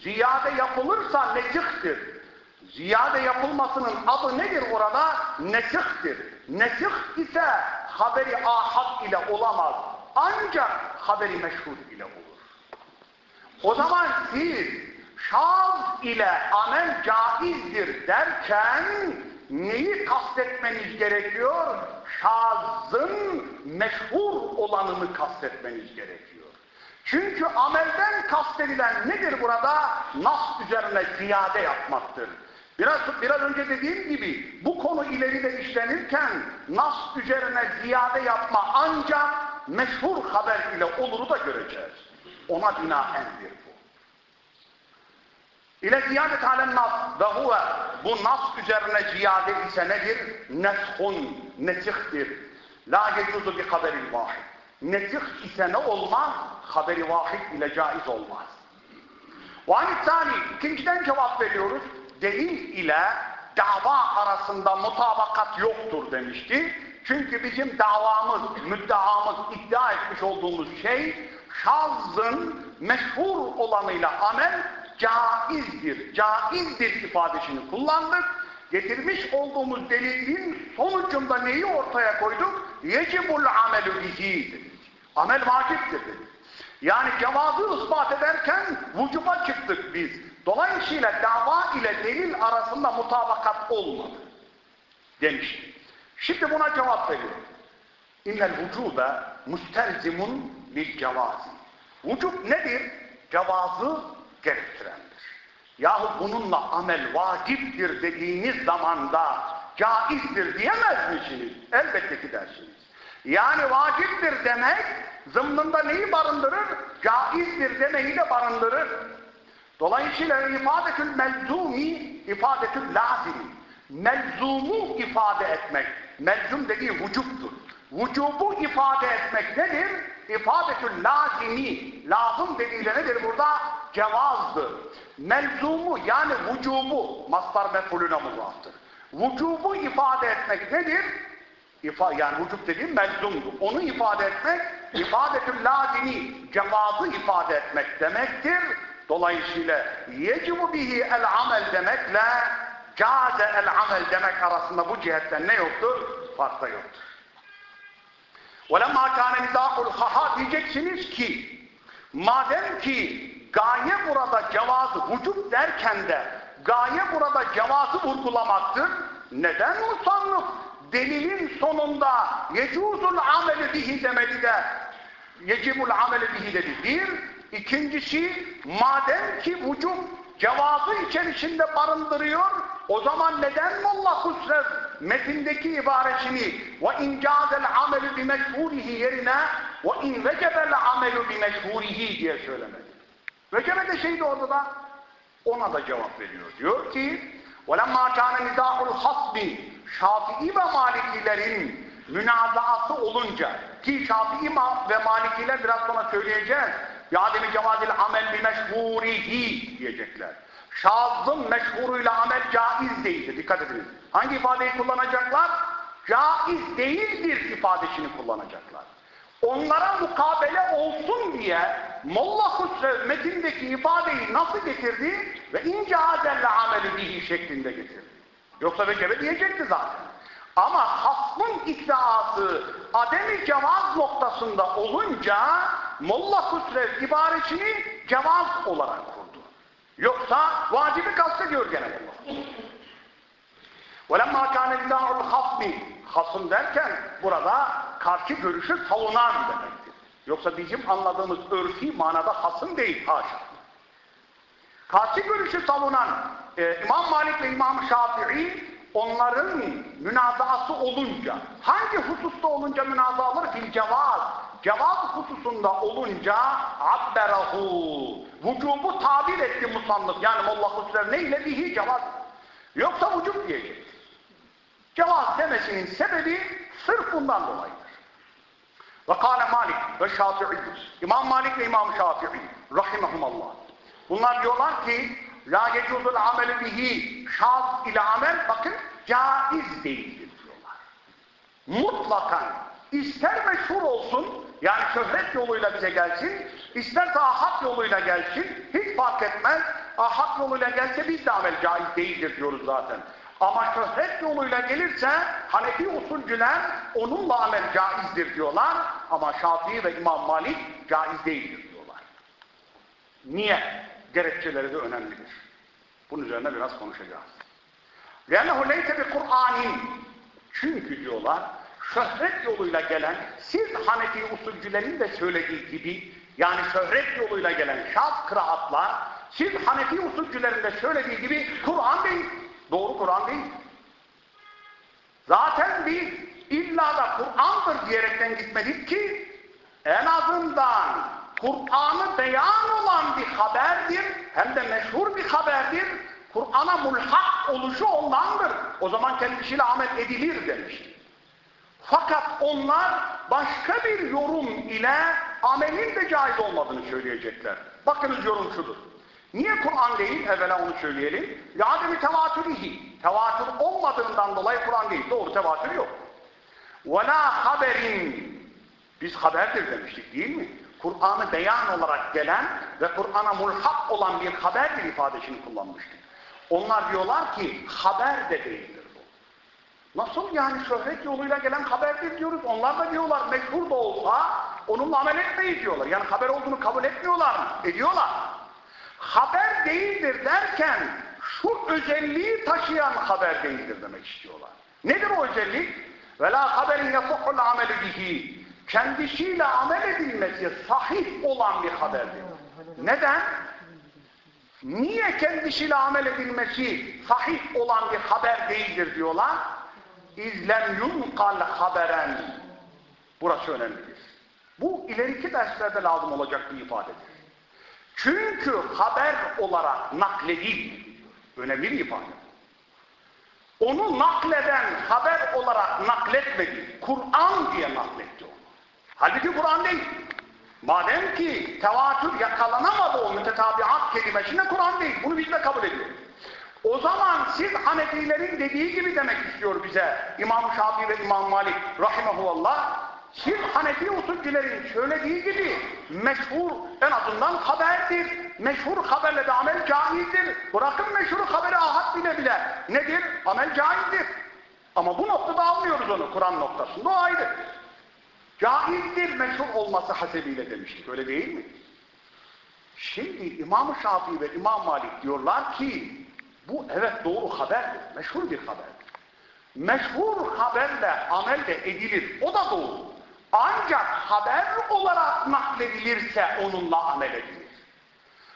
Ziyade yapılırsa nesihtir. Ziyade yapılmasının adı nedir orada? Nesihtir. Nesih ise haberi ahad ile olamaz. Ancak haberi meşhur ile olur. O zaman siz şaz ile amel caizdir derken neyi kastetmeniz gerekiyor? Şazın meşhur olanını kastetmeniz gerekiyor. Çünkü amelden kastedilen nedir burada? Nas üzerine ziyade yapmaktır. Biraz, biraz önce dediğim gibi bu konu ileride işlenirken nas üzerine ziyade yapma ancak meşhur haber ile oluru da göreceğiz. Ona binaendir bu. İle ziyadet alen nas ve huve bu nas üzerine ziyade ise nedir? Neshun, nesihtir. La yecuzu bir haberil vahid. Nesih ise ne olmaz? Haberi vahid ile caiz olmaz. Vanitani, ikinciden cevap veriyoruz. Delil ile dava arasında mutabakat yoktur demişti. Çünkü bizim davamız, müddeamız, iddia etmiş olduğumuz şey şazın meşhur olanıyla amel caizdir, caizdir ifadesini kullandık. Getirmiş olduğumuz delilin sonucunda neyi ortaya koyduk? Yecibul amelü bihi. Amel vaciptir dedik. Yani cevazı ispat ederken vücuba çıktık biz. Dolayısıyla dava ile delil arasında mutabakat olmadı. Demişti. Şimdi buna cevap veriyor. İnnel vücube mustelzimun bil cevazi. Vücub nedir? Cevazı gerektirendir. Yahu bununla amel vaciptir dediğiniz zamanda caizdir diyemez misiniz? Elbette ki dersiniz. Yani vaciptir demek zımnında neyi barındırır? Caizdir demeyi de barındırır. Dolayısıyla ifadetül melzumi ifadetül lazimi. Melzumu ifade etmek. Melzum dediği vücuttur. Vücubu ifade etmek nedir? İfadetül lazimi. Lazım dediğinde nedir burada? Cevazdır. Melzumu yani vücubu. Mastar mefulüne muzaftır. Vücubu ifade etmek nedir? İfa, yani vücub dediğim melzumdur. Onu ifade etmek, ifadetül lazimi, cevazı ifade etmek demektir. Dolayısıyla yecibu bihi el amel demekle caze el amel demek arasında bu cihetten ne yoktur? Fark da yoktur. وَلَمَّا كَانَ نِزَاقُ الْخَحَا diyeceksiniz ki madem ki gaye burada cevazı vücut derken de gaye burada cevazı vurgulamaktır. Neden musannıf delilin sonunda yecuzul ameli bihi demedi de yecibul ameli bihi dedi. Bir, ikincisi madem ki vücut cevazı içerisinde barındırıyor o zaman neden Molla Husrev metindeki ibaresini ve incazel amelu bi meşhurihi yerine ve in vecebel amelu bi meşhurihi diye söylemedi. Vecebe de şeydi orada da ona da cevap veriyor. Diyor ki وَلَمَّا كَانَ نِزَاحُ الْحَصْبِ Şafii ve Malikilerin münazaası olunca ki Şafii ve Malikiler biraz sonra söyleyeceğiz. Yademi cevazil amel bi meşhurihi diyecekler. Şazın meşhuruyla amel caiz değildir. Dikkat edin. Hangi ifadeyi kullanacaklar? Caiz değildir ifadesini kullanacaklar. Onlara mukabele olsun diye Molla Hüsrev metindeki ifadeyi nasıl getirdi? Ve ince azelle ameli bihi şeklinde getirdi. Yoksa vecebe diyecekti zaten. Ama hasmın iddiası ademi cevaz noktasında olunca Molla Hüsrev ibaresini cevaz olarak kurdu. Yoksa vacibi kastediyor gene Allah. وَلَمَّا كَانَ اِلَّهُ الْحَصْمِ Hasım derken burada karşı görüşü savunan demektir. Yoksa bizim anladığımız örfi manada hasım değil, haşa. Karşı görüşü savunan e, İmam Malik ve İmam Şafii onların münazaası olunca, hangi hususta olunca münaza alır? Fil cevaz. Cevaz hususunda olunca abberahu. Vücubu tabir etti musannıf. Yani Molla Hüsrev neyle bihi cevaz. Yoksa vücub diyecek. Cevaz demesinin sebebi sırf bundan dolayıdır. Ve kâle Malik ve Şafii. İmam Malik ve İmam Şafii. Rahimahumallah. Bunlar diyorlar ki La yecuzul ameli bihi şaz ile amel bakın caiz değildir diyorlar. Mutlakan ister meşhur olsun yani şöhret yoluyla bize gelsin isterse ahad yoluyla gelsin hiç fark etmez ahad yoluyla gelse biz de amel caiz değildir diyoruz zaten. Ama şöhret yoluyla gelirse Hanefi usulcüler onunla amel caizdir diyorlar ama Şafii ve İmam Malik caiz değildir diyorlar. Niye? Gerekçeleri de önemlidir. Bunun üzerine biraz konuşacağız. لَاَنَّهُ لَيْسَ بِقُرْآنٍ Çünkü diyorlar, şöhret yoluyla gelen, siz Hanefi usulcülerin de söylediği gibi, yani şöhret yoluyla gelen şaz kıraatlar, siz Hanefi usulcülerin de söylediği gibi Kur'an değil. Doğru Kur'an değil. Zaten biz illa da Kur'an'dır diyerekten gitmedik ki en azından Kur'an'ı beyan olan bir haberdir hem de meşhur bir haberdir. Kur'an'a mulhak oluşu ondandır. O zaman kendisiyle amel edilir demiştir. Fakat onlar başka bir yorum ile amelin de caiz olmadığını söyleyecekler. Bakınız yorum şudur. Niye Kur'an değil? Evvela onu söyleyelim. Yademi tevatürühi. Tevatür olmadığından dolayı Kur'an değil. Doğru tevatür yok. وَلَا haberin. Biz haberdir demiştik değil mi? Kur'an'ı beyan olarak gelen ve Kur'an'a mulhak olan bir haberdir ifadesini kullanmıştık. Onlar diyorlar ki haber de değildir bu. Nasıl yani şöhret yoluyla gelen haberdir diyoruz. Onlar da diyorlar meşhur da olsa onunla amel etmeyiz diyorlar. Yani haber olduğunu kabul etmiyorlar mı? Ediyorlar haber değildir derken şu özelliği taşıyan haber değildir demek istiyorlar. Nedir o özellik? La haberin yasuhul ameli bihi. Kendisiyle amel edilmesi sahih olan bir haberdir. Neden? Niye kendisiyle amel edilmesi sahih olan bir haber değildir diyorlar? İzlem yunkal haberen. Burası önemlidir. Bu ileriki derslerde lazım olacak bir ifadedir. Çünkü haber olarak nakledilmiyor. Önemli bir ifade. onu nakleden haber olarak nakletmedi. Kur'an diye nakletti onu. Halbuki Kur'an değil. Madem ki tevatür yakalanamadı o mütetabiat kelimesine Kur'an değil. Bunu biz de kabul ediyoruz. O zaman siz Hanefilerin dediği gibi demek istiyor bize İmam Şafii ve İmam Malik rahimahullah. Siz Hanefi usulcülerin söylediği gibi meşhur en azından haberdir. Meşhur haberle de amel caizdir. Bırakın meşhur haberi ahad bile bile. Nedir? Amel caizdir. Ama bu noktada almıyoruz onu Kur'an noktasında. O ayrı. Caizdir meşhur olması hasebiyle demiştik. Öyle değil mi? Şimdi İmam-ı Şafii ve İmam Malik diyorlar ki bu evet doğru haberdir. Meşhur bir haberdir. Meşhur haberle amel de edilir. O da doğru. Ancak haber olarak nakledilirse onunla amel edilir.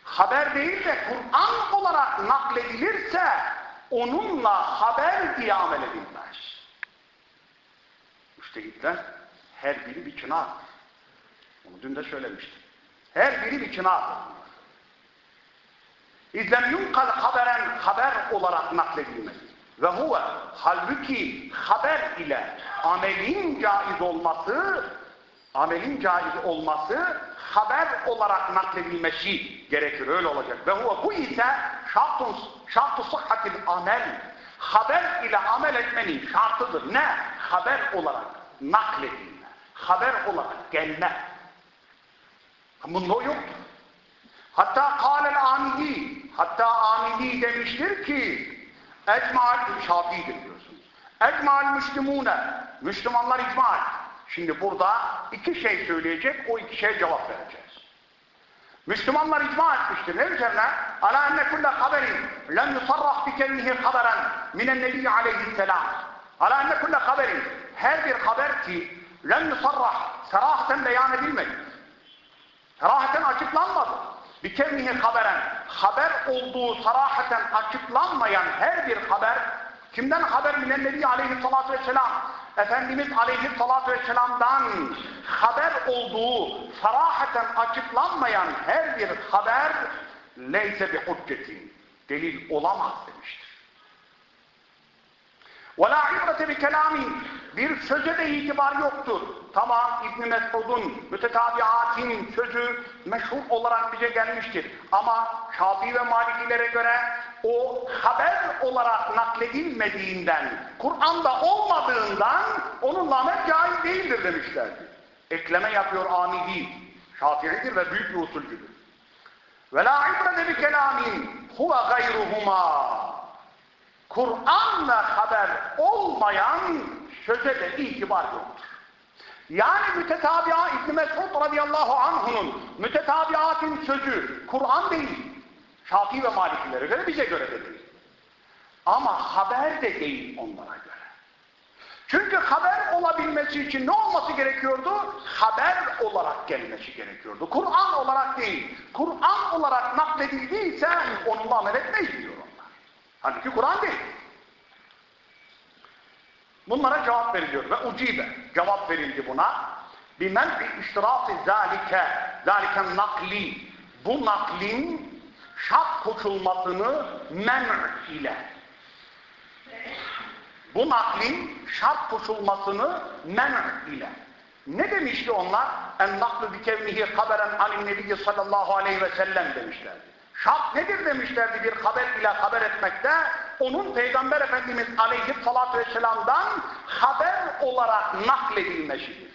Haber değil de Kur'an olarak nakledilirse onunla haber diye amel edilmez. Müştehitler her biri bir çınardır. Onu dün de söylemiştim. Her biri bir çınardır. İzlem yunkal haberen haber olarak nakledilmez. Ve huve halbuki haber ile amelin caiz olması amelin caiz olması haber olarak nakledilmesi gerekir. Öyle olacak. Ve huve bu ise şartun, şartı sıhhatil amel haber ile amel etmenin şartıdır. Ne? Haber olarak nakledilme. Haber olarak gelme. Bunda o yoktur. Hatta kâlel amili hatta amili demiştir ki ecmal şafiidir diyorsunuz. Ecmal müslümune Müslümanlar icma et. Şimdi burada iki şey söyleyecek, o iki şeye cevap vereceğiz. Müslümanlar icma etmiştir. Ne üzerine? Ala enne kulle haberin lem yusarraf bi kelmihi haberen minen nebi aleyhisselam. Ala enne kulle haberin her bir haber ki lem yusarraf serahaten beyan edilmedi. Serahaten açıklanmadı. Bir kevnihi haberen, haber olduğu sarahaten açıklanmayan her bir haber, kimden haber minen Nebi aleyhissalatü vesselam, Efendimiz aleyhissalatü vesselam'dan haber olduğu sarahaten açıklanmayan her bir haber, leyse bi hüccetin, delil olamaz demiştir. وَلَا عِبْرَةَ بِكَلَامٍ Bir söze de itibar yoktur. Tamam İbn Mesud'un mütetabiatin sözü meşhur olarak bize gelmiştir. Ama Şafii ve Malikilere göre o haber olarak nakledilmediğinden, Kur'an'da olmadığından onun lamet caiz değildir demişlerdi. Ekleme yapıyor Amidi. Şafii'dir ve büyük bir usulcüdür. Ve la ibrete bi kelamin huve gayruhuma. Kur'an'la haber olmayan söze de itibar yoktur. Yani mütetabi'a İbn Mesud radıyallahu anh'unun mütetabiatın sözü Kur'an değil. Şafii ve Malikilere göre bize göre de değil. Ama haber de değil onlara göre. Çünkü haber olabilmesi için ne olması gerekiyordu? Haber olarak gelmesi gerekiyordu. Kur'an olarak değil. Kur'an olarak nakledildiyse onunla amel etmeyiz. Halbuki Kur'an değil. Bunlara cevap veriliyor ve ucibe cevap verildi buna. Bimen'i iştirafı zalike zaliken nakli bu naklin şart koşulmasını men ile bu naklin şart koşulmasını men ile ne demişti onlar? En naklu bi kevnihi haberen anin nebiyyi sallallahu aleyhi ve sellem demişlerdi. Şart nedir demişlerdi bir haber ile haber etmekte? Onun Peygamber Efendimiz aleyhissalatü vesselam'dan haber olarak nakledilmesidir.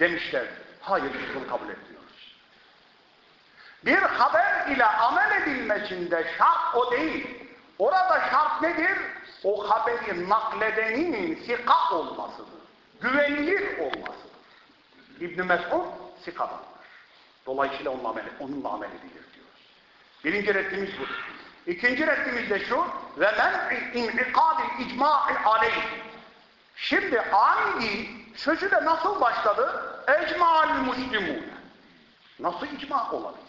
Demişlerdi. Hayır bunu kabul etmiyoruz. Bir haber ile amel edilmesinde şart o değil. Orada şart nedir? O haberi nakledenin sika olmasıdır. Güvenilir olmasıdır. İbn Mesud sikadandır. Dolayısıyla onunla amel, onunla amel edilir. Birinci reddimiz bu. İkinci reddimiz de şu ve men'i in'ikadil icma'i aleyh. Şimdi amili sözü de nasıl başladı? Ecma'l muslimun. Nasıl icma olabilir?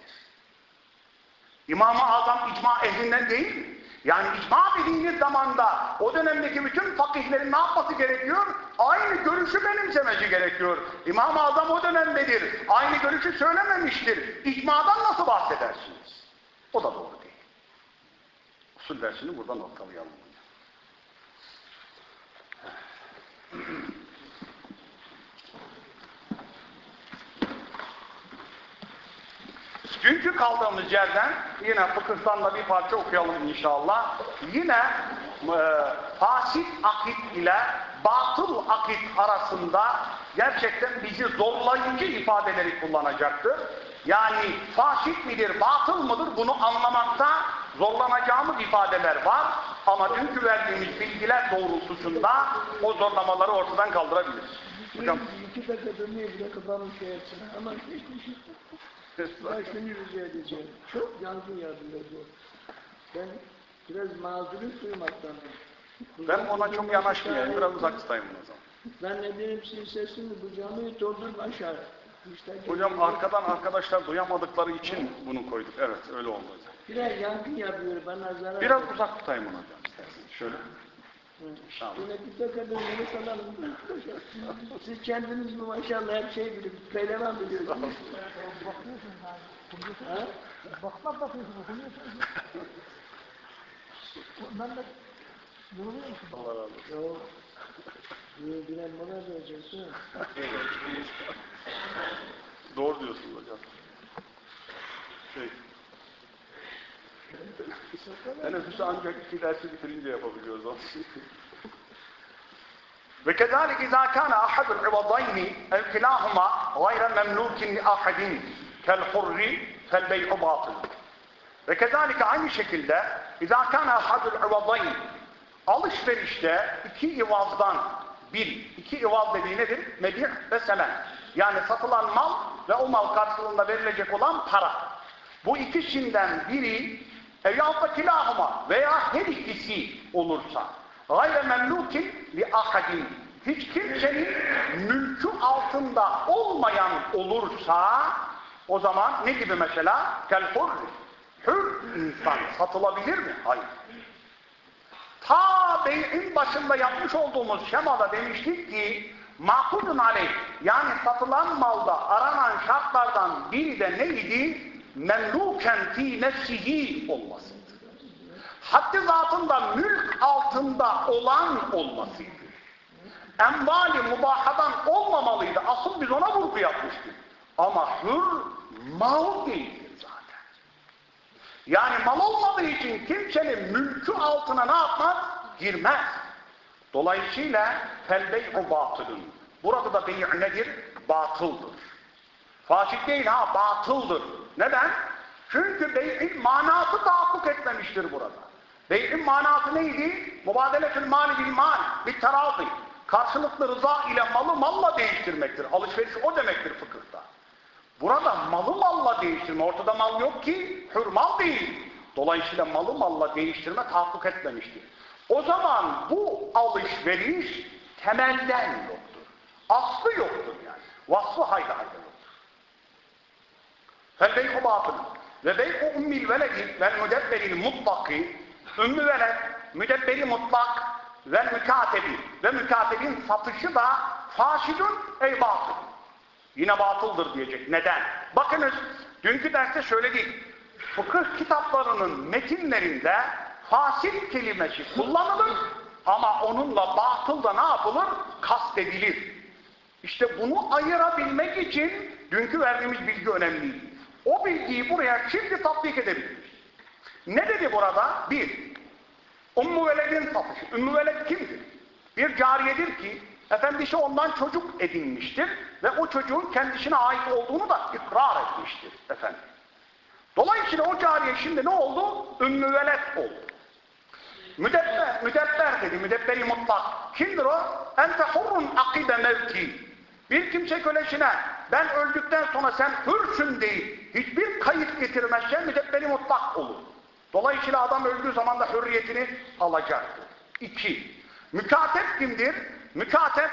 İmam-ı Azam icma ehlinden değil mi? Yani icma dediğiniz zamanda o dönemdeki bütün fakihlerin ne yapması gerekiyor? Aynı görüşü benimsemesi gerekiyor. İmam-ı Azam o dönemdedir. Aynı görüşü söylememiştir. İcmadan nasıl bahsedersiniz? O da doğru değil. Usul dersini burada noktalayalım. [CLEARS THROAT] Dünkü kaldığımız yerden yine fıkıhtan da bir parça okuyalım inşallah. Yine e, fasit akit ile batıl akit arasında gerçekten bizi zorlayıcı ifadeleri kullanacaktır. Yani fasit midir, batıl mıdır bunu anlamakta zorlanacağımız ifadeler var. Ama dünkü verdiğimiz bilgiler doğrultusunda o zorlamaları ortadan kaldırabiliriz. Hocam. İki dakika dönmeyi bile kafamı şey etsin. Şey. Ben şunu rica edeceğim. Çok yangın yardımcı. Ben biraz mazurluk duymaktan. Ben ona çok yanaşmıyorum. Biraz uzak tutayım o zaman. Ben ne bileyim sizin sesini bu camiyi doldurma aşağı. Hocam arkadan arkadaşlar duyamadıkları için bunu koyduk. Evet öyle oldu hocam. Biraz yankı yapıyor bana zarar. Biraz uzak tutayım onu hocam. isterseniz. Şöyle. Tamam. Yine bir dakika dönmeyi kalalım. Siz kendiniz mi maşallah her şey bilip pehlivan biliyorsunuz. Bakmak bakıyorsun, okuyorsun. Ondan da yoruluyor musun? Allah razı olsun. Bunu bilen bana verecek değil? Doğru diyorsun hocam. Şey. Teneffüsü ancak iki dersi bitirince yapabiliyoruz. [LAUGHS] Ve kezalik izâ kâne ahadul ibadayni ev kilâhuma gayre memlûkin li ahadin kel hurri fel bey'u batıl. Ve kezalike aynı şekilde izâ kâne ahadul ibadayn alışverişte iki ivazdan bir, iki ivaz dediği nedir? Medih ve semen. Yani satılan mal ve o mal karşılığında verilecek olan para. Bu ikisinden biri evyalta kilahuma veya her ikisi olursa gayre memlukin li ahadin hiç kimsenin mülkü altında olmayan olursa o zaman ne gibi mesela? Kel hurri. Hür insan satılabilir mi? Hayır. Ta bey'in başında yapmış olduğumuz şemada demiştik ki makudun aleyh yani satılan malda aranan şartlardan biri de neydi? Memluken fi nefsihi olmasıydı. Haddi zatında mülk altında olan olmasıydı. Envali mubahadan olmamalıydı. Asıl biz ona vurgu yapmıştık. Ama hür mal zaten. Yani mal olmadığı için kimsenin mülkü altına ne yapmaz? Girmez. Dolayısıyla felbey'u batılın. Burada da bey' nedir? Batıldır. Fasit değil ha, batıldır. Neden? Çünkü bey'in manası tahakkuk etmemiştir burada. Bey'in manası neydi? Mübadeletül mali bil mal, bir terazi. Karşılıklı rıza ile malı malla değiştirmektir. Alışveriş o demektir fıkıhta. Burada malı malla değiştirme, ortada mal yok ki, hür mal değil. Dolayısıyla malı malla değiştirme tahakkuk etmemiştir. O zaman bu alışveriş temelden yoktur. Aslı yoktur yani. Vasfı hayli hayli yoktur. Fel beyhu batıl. Ve beyhu ummil veledi vel müdebberil mutlaki ümmü veled, müdebberi mutlak ve mükatebi ve mükatebin satışı da faşidun ey batıl. Yine batıldır diyecek. Neden? Bakınız dünkü derste söyledik. Fıkıh kitaplarının metinlerinde fasit kelimesi kullanılır ama onunla batıl da ne yapılır? Kastedilir. İşte bunu ayırabilmek için dünkü verdiğimiz bilgi önemliydi. O bilgiyi buraya şimdi tatbik edebiliriz. Ne dedi burada? Bir, Ümmü Veled'in satışı. Ümmü Veled kimdir? Bir cariyedir ki efendisi ondan çocuk edinmiştir ve o çocuğun kendisine ait olduğunu da ikrar etmiştir efendim. Dolayısıyla o cariye şimdi ne oldu? Ümmü Veled oldu. Müdebber, müdebber dedi, müdebberi mutlak. Kimdir o? Ente hurrun akibe mevki. Bir kimse kölesine ben öldükten sonra sen hürsün deyip hiçbir kayıt getirmezse müdebberi mutlak olur. Dolayısıyla adam öldüğü zaman da hürriyetini alacaktır. İki, mükatep kimdir? Mükatep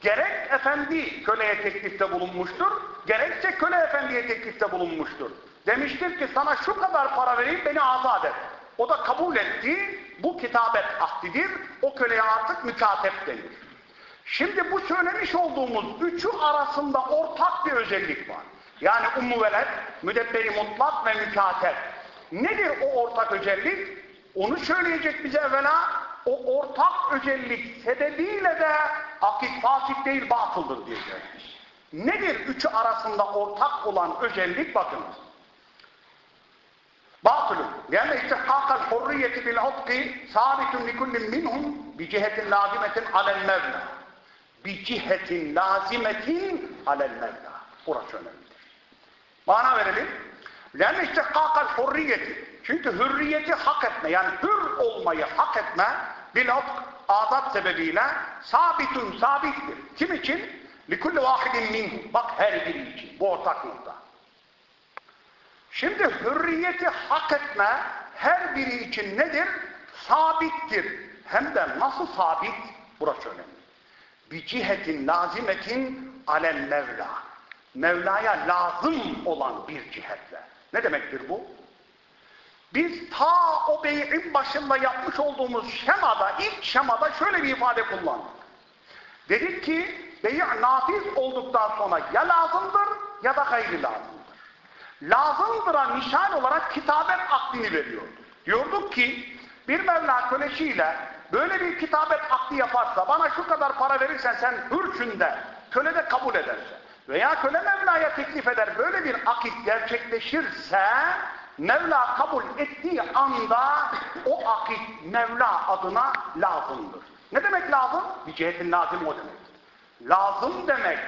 gerek efendi köleye teklifte bulunmuştur, gerekse köle efendiye teklifte bulunmuştur. Demiştir ki sana şu kadar para vereyim beni azat et. O da kabul etti. Bu kitabet ahdidir. O köleye artık mükatep denir. Şimdi bu söylemiş olduğumuz üçü arasında ortak bir özellik var. Yani ummu veled, müdebberi mutlak ve mükatep. Nedir o ortak özellik? Onu söyleyecek bize evvela o ortak özellik sebebiyle de akit fasit değil batıldır diyeceğiz. Nedir üçü arasında ortak olan özellik bakınız. Batılın. Yani istihkakal hurriyeti bil utki sabitun likullin minhum bi cihetin lazimetin alel mevla. Bi cihetin lazimetin alel mevla. Burası önemlidir. Mana verelim. Yani istihkakal hurriyeti. Çünkü hürriyeti hak etme yani hür olmayı hak etme bil utk azat sebebiyle sabitun sabittir. Kim için? Likulli vahidin minhum. Bak her biri için. Bu ortak nokta. Şimdi hürriyeti hak etme her biri için nedir? Sabittir. Hem de nasıl sabit? Burası önemli. Bir cihetin lazimetin alel mevla. Mevla'ya lazım olan bir cihetle. Ne demektir bu? Biz ta o beyin başında yapmış olduğumuz şemada, ilk şemada şöyle bir ifade kullandık. Dedik ki beyi nafiz olduktan sonra ya lazımdır ya da gayri lazımdır. Lazımdıra nişan olarak kitabet aklini veriyordu. Diyorduk ki bir Mevla kölesiyle böyle bir kitabet akdi yaparsa bana şu kadar para verirsen sen hürçün de köle de kabul ederse veya köle Mevla'ya teklif eder böyle bir akit gerçekleşirse Mevla kabul ettiği anda o akit Mevla adına lazımdır. Ne demek lazım? Bir cihetin lazım o demektir. Lazım demek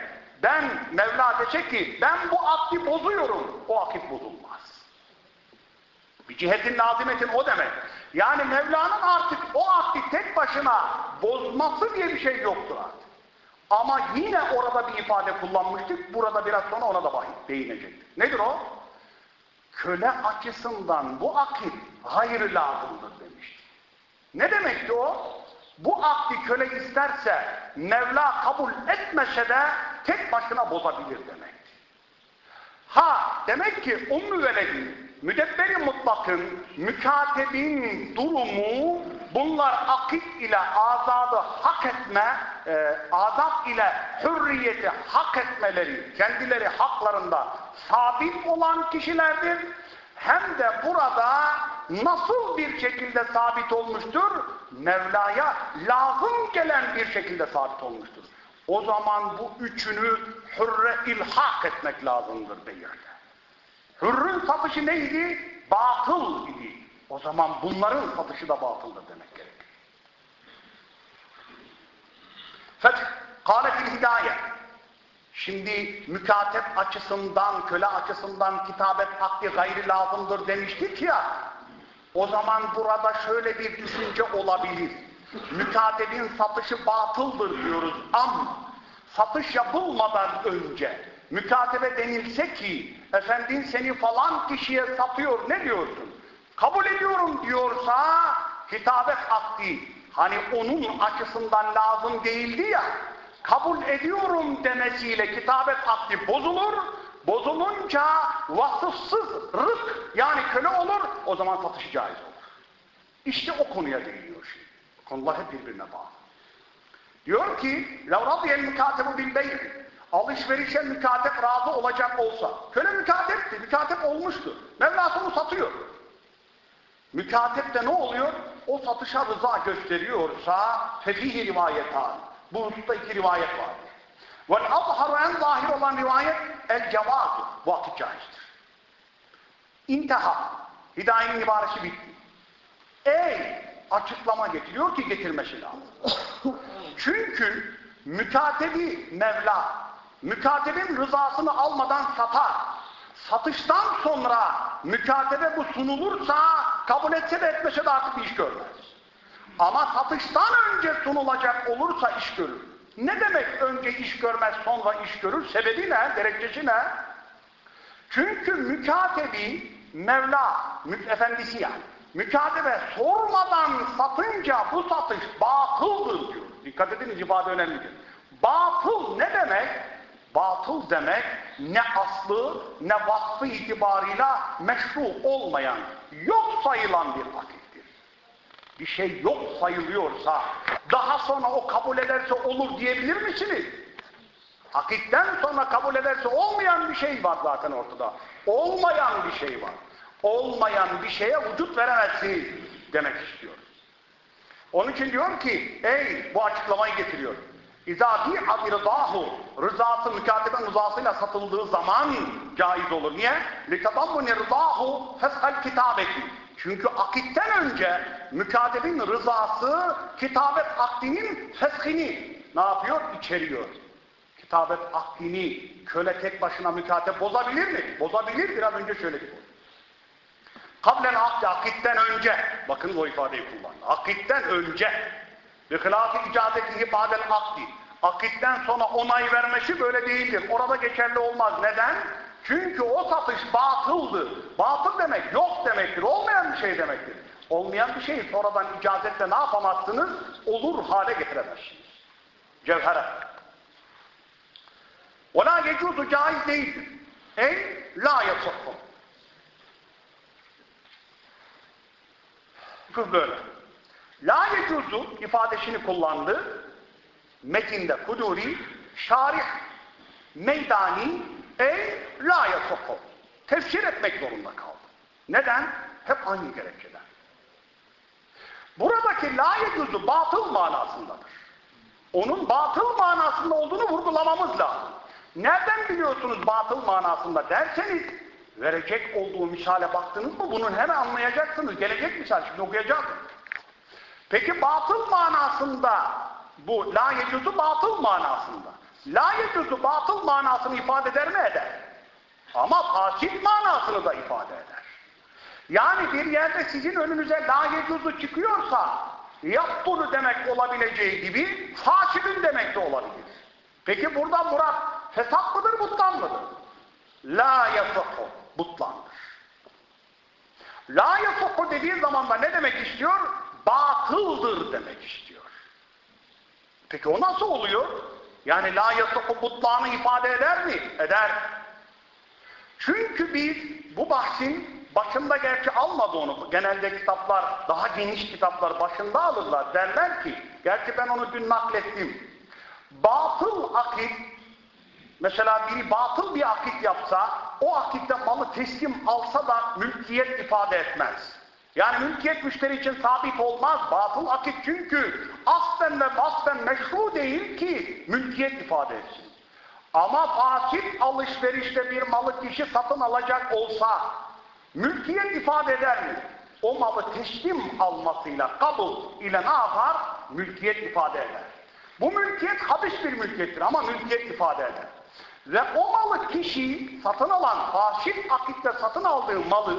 ben Mevla dese ki ben bu akdi bozuyorum. O akit bozulmaz. Bir cihetin lazimetin o demek. Yani Mevla'nın artık o akdi tek başına bozması diye bir şey yoktur artık. Ama yine orada bir ifade kullanmıştık. Burada biraz sonra ona da değinecektik. Nedir o? Köle açısından bu akit hayır lazımdır demişti. Ne demekti o? Bu akdi köle isterse Mevla kabul etmese de tek başına bozabilir demekti. Ha demek ki ummu veledin, müdebberi mutlakın, mükatebin durumu bunlar akit ile azadı hak etme, e, azat ile hürriyeti hak etmeleri kendileri haklarında sabit olan kişilerdir. Hem de burada nasıl bir şekilde sabit olmuştur? Mevla'ya lazım gelen bir şekilde sabit olmuştur. O zaman bu üçünü hürre ilhak etmek lazımdır beyirde. Hürrün satışı neydi? Batıl idi. O zaman bunların satışı da batıldır demek gerekir. Feth, kâletil hidayet. Şimdi mükatep açısından, köle açısından kitabet akdi gayri lazımdır demiştik ya. O zaman burada şöyle bir düşünce olabilir. Mükatebin satışı batıldır diyoruz ama satış yapılmadan önce mükatebe denilse ki efendin seni falan kişiye satıyor ne diyorsun? Kabul ediyorum diyorsa kitabet akdi hani onun açısından lazım değildi ya kabul ediyorum demesiyle kitabet akdi bozulur. Bozulunca vasıfsız rık yani köle olur. O zaman satışı caiz olur. İşte o konuya değiniyor şimdi. Konular hep birbirine bağlı. Diyor ki لَوْ رَضِيَ الْمُكَاتَبُ بِالْبَيْءِ Alışverişe mükatep razı olacak olsa. Köle mükatepti. Mükatep olmuştu. Mevlası onu satıyor. Mükatepte ne oluyor? O satışa rıza gösteriyorsa fefihi rivayetan. Bu hususta iki rivayet vardır. Vel azharu en zahir olan rivayet el cevazı. Bu akit caizdir. İnteha. Hidayenin ibaresi bitti. Ey açıklama getiriyor ki getirmesi lazım. [COUGHS] Çünkü mükatebi Mevla, mükatebin rızasını almadan satar. Satıştan sonra mükatebe bu sunulursa kabul etse de etmese de artık iş görmez. Ama satıştan önce sunulacak olursa iş görür. Ne demek önce iş görmez sonra iş görür? Sebebi ne? Gerekçesi ne? Çünkü mükatebi Mevla, efendisi yani. Mükatebe sormadan satınca bu satış batıldır diyor. Dikkat ediniz ifade önemlidir. Batıl ne demek? Batıl demek ne aslı ne vasfı itibarıyla meşru olmayan, yok sayılan bir akittir. Bir şey yok sayılıyorsa daha sonra o kabul ederse olur diyebilir misiniz? Akitten sonra kabul ederse olmayan bir şey var zaten ortada. Olmayan bir şey var. Olmayan bir şeye vücut veremezsiniz demek istiyor. Onun için diyor ki, ey bu açıklamayı getiriyor. İzâ bi'a birdahu rızası mükatebenin rızasıyla satıldığı zaman caiz olur. Niye? لِتَضَمُّنِ رِضَاهُ فَسْهَ kitabeti. Çünkü akitten önce mükatebin rızası kitabet akdinin feshini ne yapıyor? İçeriyor. Kitabet akdini köle tek başına mükatep bozabilir mi? Bozabilir. Biraz önce söyledik. Kablen akdi, akitten önce. Bakın o ifadeyi kullandı. Akitten önce. Ve hilaf-ı icazetihi badel akdi. Akitten sonra onay vermesi böyle değildir. Orada geçerli olmaz. Neden? Çünkü o satış batıldı. Batıl demek yok demektir. Olmayan bir şey demektir. Olmayan bir şeyi sonradan icazetle ne yapamazsınız? Olur hale getiremezsiniz. Cevhere. وَلَا يَجُوزُ caiz değildir. Ey la yasakkum. Kız böyle. La yecuzu ifadesini kullandı. Metinde Kuduri, şarih, meydani, ey la yasakkum. Tefsir etmek zorunda kaldı. Neden? Hep aynı gerekçeden. Buradaki la yecuzu batıl manasındadır. Onun batıl manasında olduğunu vurgulamamız lazım. Nereden biliyorsunuz batıl manasında derseniz verecek olduğu misale baktınız mı bunu hemen anlayacaksınız. Gelecek misal şimdi okuyacağız. Peki batıl manasında bu la yecuzu batıl manasında. La yecuzu batıl manasını ifade eder mi eder? Ama fasit manasını da ifade eder. Yani bir yerde sizin önünüze la yecuzu çıkıyorsa yaptulu demek olabileceği gibi fasidün demek de olabilir. Peki burada murat fesat mıdır, butlan mıdır? La yasakhu, butlandır. La yasakhu dediği zaman da ne demek istiyor? Batıldır demek istiyor. Peki o nasıl oluyor? Yani la yasakhu butlanı ifade eder mi? Eder. Çünkü biz bu bahsin başında gerçi almadı onu. Genelde kitaplar, daha geniş kitaplar başında alırlar. Derler ki, gerçi ben onu dün naklettim. Batıl akit, mesela biri batıl bir akit yapsa, o akitte malı teslim alsa da mülkiyet ifade etmez. Yani mülkiyet müşteri için sabit olmaz. Batıl akit çünkü aslen ve vasfen meşru değil ki mülkiyet ifade etsin. Ama fasit alışverişte bir malı kişi satın alacak olsa mülkiyet ifade eder mi? O malı teslim almasıyla, kabul ile ne yapar? Mülkiyet ifade eder. Bu mülkiyet habis bir mülkiyettir ama mülkiyet ifade eder. Ve o malı kişi satın alan, fasit akitte satın aldığı malı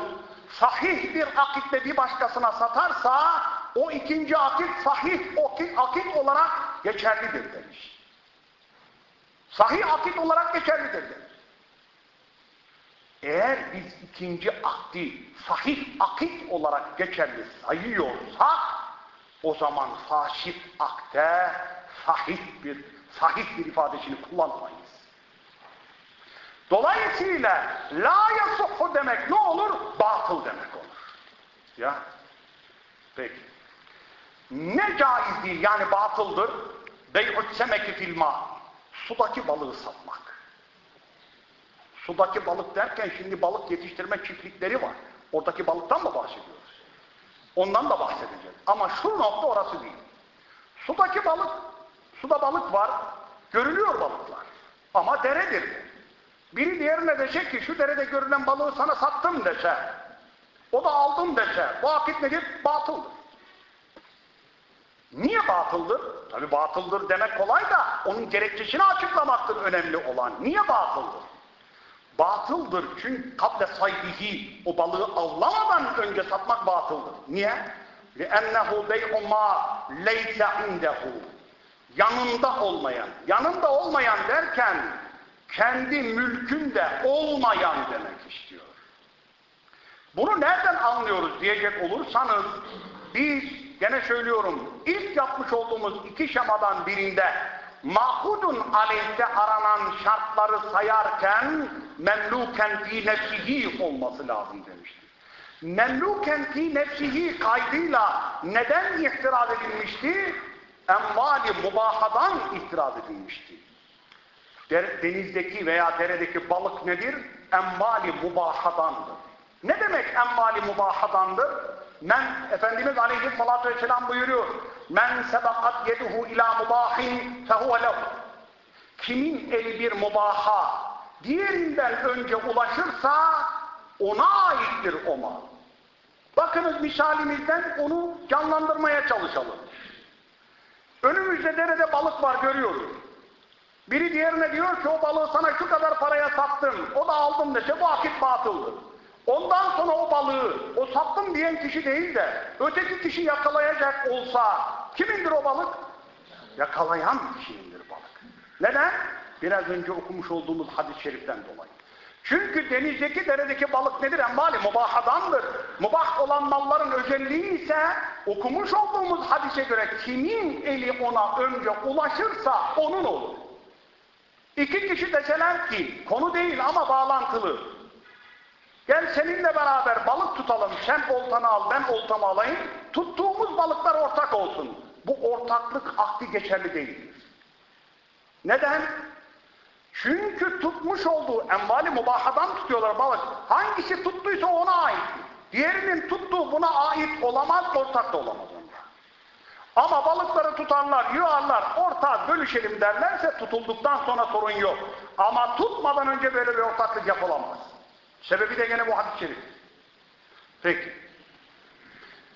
sahih bir akitte bir başkasına satarsa o ikinci akit sahih akit olarak geçerlidir demiş. Sahih akit olarak geçerlidir demiş. Eğer biz ikinci akdi sahih akit olarak geçerli sayıyorsak o zaman fasit akte sahih bir sahih bir ifadesini kullanmayız. Dolayısıyla la yasuhu demek ne olur? Batıl demek olur. Ya. Peki. Ne caiz değil yani batıldır? Bey'ut semeki filma. Sudaki balığı satmak. Sudaki balık derken şimdi balık yetiştirme çiftlikleri var. Oradaki balıktan mı bahsediyoruz? Ondan da bahsedeceğiz. Ama şu nokta orası değil. Sudaki balık, suda balık var, görülüyor balıklar. Ama deredir. Biri diğerine dese ki şu derede görülen balığı sana sattım dese, o da aldım dese, bu akit nedir? Batıldır. Niye batıldır? Tabi batıldır demek kolay da onun gerekçesini açıklamaktır önemli olan. Niye batıldır? Batıldır çünkü kable saydihi o balığı avlamadan önce satmak batıldır. Niye? لِأَنَّهُ بَيْعُ مَا لَيْسَ عِنْدَهُ Yanında olmayan, yanında olmayan derken kendi mülkünde olmayan demek istiyor. Bunu nereden anlıyoruz diyecek olursanız biz gene söylüyorum ilk yapmış olduğumuz iki şemadan birinde mahudun aleyhte aranan şartları sayarken memluken fi nefsihi olması lazım demiştir. Memluken fi nefsihi kaydıyla neden ihtiraz edilmişti? Envali mubahadan ihtiraz edilmişti. Denizdeki veya deredeki balık nedir? Envali mubahadandır. Ne demek envali mubahadandır? Men, Efendimiz Aleyhisselatü Vesselam buyuruyor. Men sebakat yeduhu ila mubahin fehuve lehu. Kimin eli bir mubaha diğerinden önce ulaşırsa ona aittir o mal. Bakınız misalimizden onu canlandırmaya çalışalım. Önümüzde derede balık var görüyoruz. Biri diğerine diyor ki o balığı sana şu kadar paraya sattım. O da aldım dese bu akit batıldır. Ondan sonra o balığı o sattım diyen kişi değil de öteki kişi yakalayacak olsa kimindir o balık? Yakalayan kişinindir balık. Neden? Biraz önce okumuş olduğumuz hadis-i şeriften dolayı. Çünkü denizdeki deredeki balık nedir? Emmali mubahadandır. Mubah olan malların özelliği ise okumuş olduğumuz hadise göre kimin eli ona önce ulaşırsa onun olur. İki kişi deseler ki konu değil ama bağlantılı. Gel seninle beraber balık tutalım. Sen oltanı al ben oltamı alayım. Tuttuğumuz balıklar ortak olsun. Bu ortaklık akdi geçerli değildir. Neden? Çünkü tutmuş olduğu envali mubahadan tutuyorlar balık. Hangisi tuttuysa ona ait. Diğerinin tuttuğu buna ait olamaz, ortak da olamaz. Ama balıkları tutarlar, yuvarlar, ortağı bölüşelim derlerse tutulduktan sonra sorun yok. Ama tutmadan önce böyle bir ortaklık yapılamaz. Sebebi de gene bu hadis-i şerif. Peki.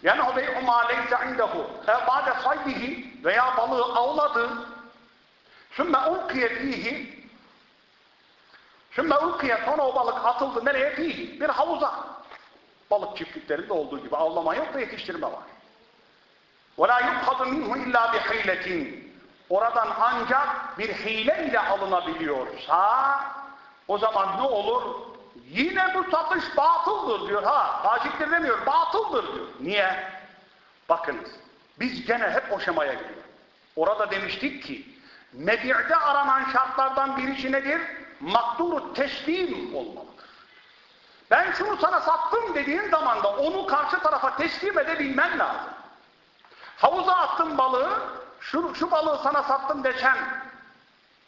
Yani o ma leyse indehu e ba'de saydihi veya balığı avladı sümme ulkiye fihi sümme ulkiye sonra o balık atıldı nereye fihi? Bir havuza. Balık çiftliklerinde olduğu gibi avlama yok da yetiştirme var. وَلَا يُقَضُ مِنْهُ اِلَّا بِحِيلَةٍ Oradan ancak bir hile ile alınabiliyorsa o zaman ne olur? Yine bu satış batıldır diyor ha. Fasiktir demiyor, batıldır diyor. Niye? Bakınız, biz gene hep o şemaya gidiyoruz. Orada demiştik ki, mebi'de aranan şartlardan birisi nedir? Makduru teslim olmalıdır. Ben şunu sana sattım dediğin zaman da onu karşı tarafa teslim edebilmen lazım. Havuza attım balığı, şu, şu balığı sana sattım desen,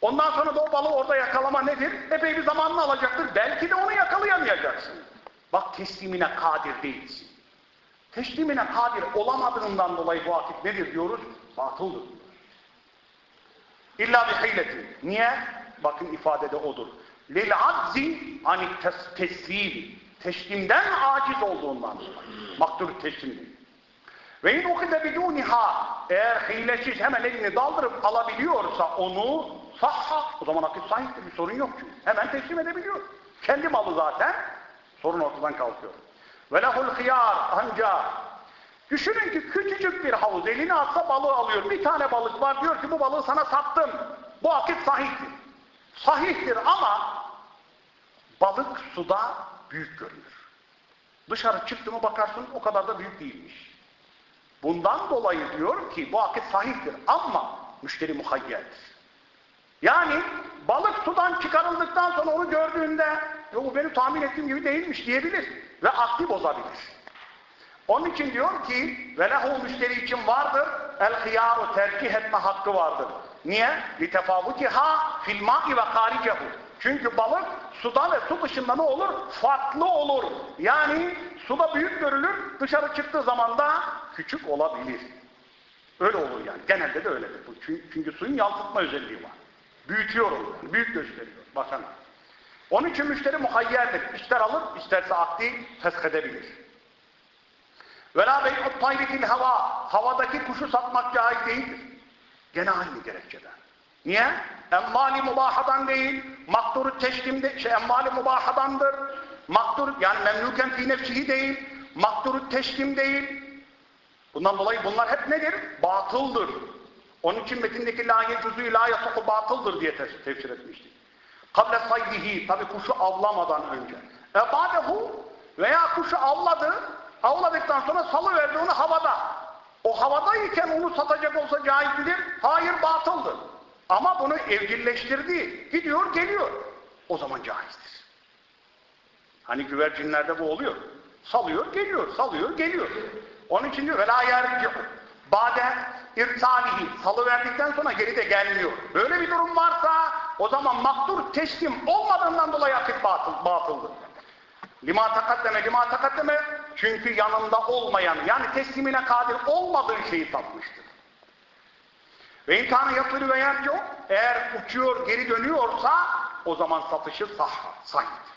ondan sonra da o balığı orada yakalama nedir? Epey bir zamanını alacaktır. Belki de onu yakalayamayacaksın. Bak teslimine kadir değilsin. Teslimine kadir olamadığından dolayı bu akit nedir diyoruz? Batıldır. İlla bir heyletin. Niye? Bakın ifadede odur. Lil azzi ani tes teslim. Teslimden aciz olduğundan dolayı. Maktur teslim değil. Ve in ukide biduniha eğer hilesiz hemen elini daldırıp alabiliyorsa onu sahha o zaman akıl sahiptir bir sorun yok çünkü. Hemen teslim edebiliyor. Kendi malı zaten sorun ortadan kalkıyor. Ve lehul hıyar ancak düşünün ki küçücük bir havuz elini atsa balığı alıyor. Bir tane balık var diyor ki bu balığı sana sattım. Bu akit sahihtir. Sahihtir ama balık suda büyük görünür. Dışarı çıktı mı bakarsın o kadar da büyük değilmiş. Bundan dolayı diyor ki bu akit sahihtir ama müşteri muhayyerdir. Yani balık sudan çıkarıldıktan sonra onu gördüğünde bu benim tahmin ettiğim gibi değilmiş diyebilir ve akli bozabilir. Onun için diyor ki velehu müşteri için vardır el hıyaru tercih etme hakkı vardır. Niye? Litefavutiha fil ma'i ve haricehu. Çünkü balık suda ve su dışında ne olur? Farklı olur. Yani suda büyük görülür, dışarı çıktığı zaman da küçük olabilir. Öyle olur yani. Genelde de öyledir. Bu. Çünkü, çünkü suyun yansıtma özelliği var. Büyütüyor onu. Büyük gösteriyor. Bakın. Onun için müşteri muhayyerdir. İster alır, isterse akdi feshedebilir. Vela bey'ut tayritil hava. Havadaki kuşu satmak caiz değildir. Gene aynı gerekçeden. Niye? Emmali mubahadan değil, makturu teşlimde, şey emmali mubahadandır. Maktur, yani memluken fi nefsihi değil, makturu teşlim değil. Bundan dolayı bunlar hep nedir? Batıldır. Onun için metindeki la yecuzu la yasuku batıldır diye tefsir etmiştik. Kable saydihi, tabi kuşu avlamadan önce. Ebadehu veya kuşu avladı, avladıktan sonra salıverdi onu havada. O havadayken onu satacak olsa caiz? Hayır batıldır. Ama bunu evcilleştirdi. Gidiyor geliyor. O zaman caizdir. Hani güvercinlerde bu oluyor. Salıyor geliyor, salıyor geliyor. Onun için diyor vela yarıcı bade irtalihi salıverdikten sonra geri de gelmiyor. Böyle bir durum varsa o zaman maktur teslim olmadığından dolayı akit batıl, batıldır. Lima takaddeme, lima takaddeme Çünkü yanında olmayan yani teslimine kadir olmadığı şeyi satmıştır. Ve imkanı yatırı ve yerci eğer uçuyor geri dönüyorsa o zaman satışı sah, sahiptir.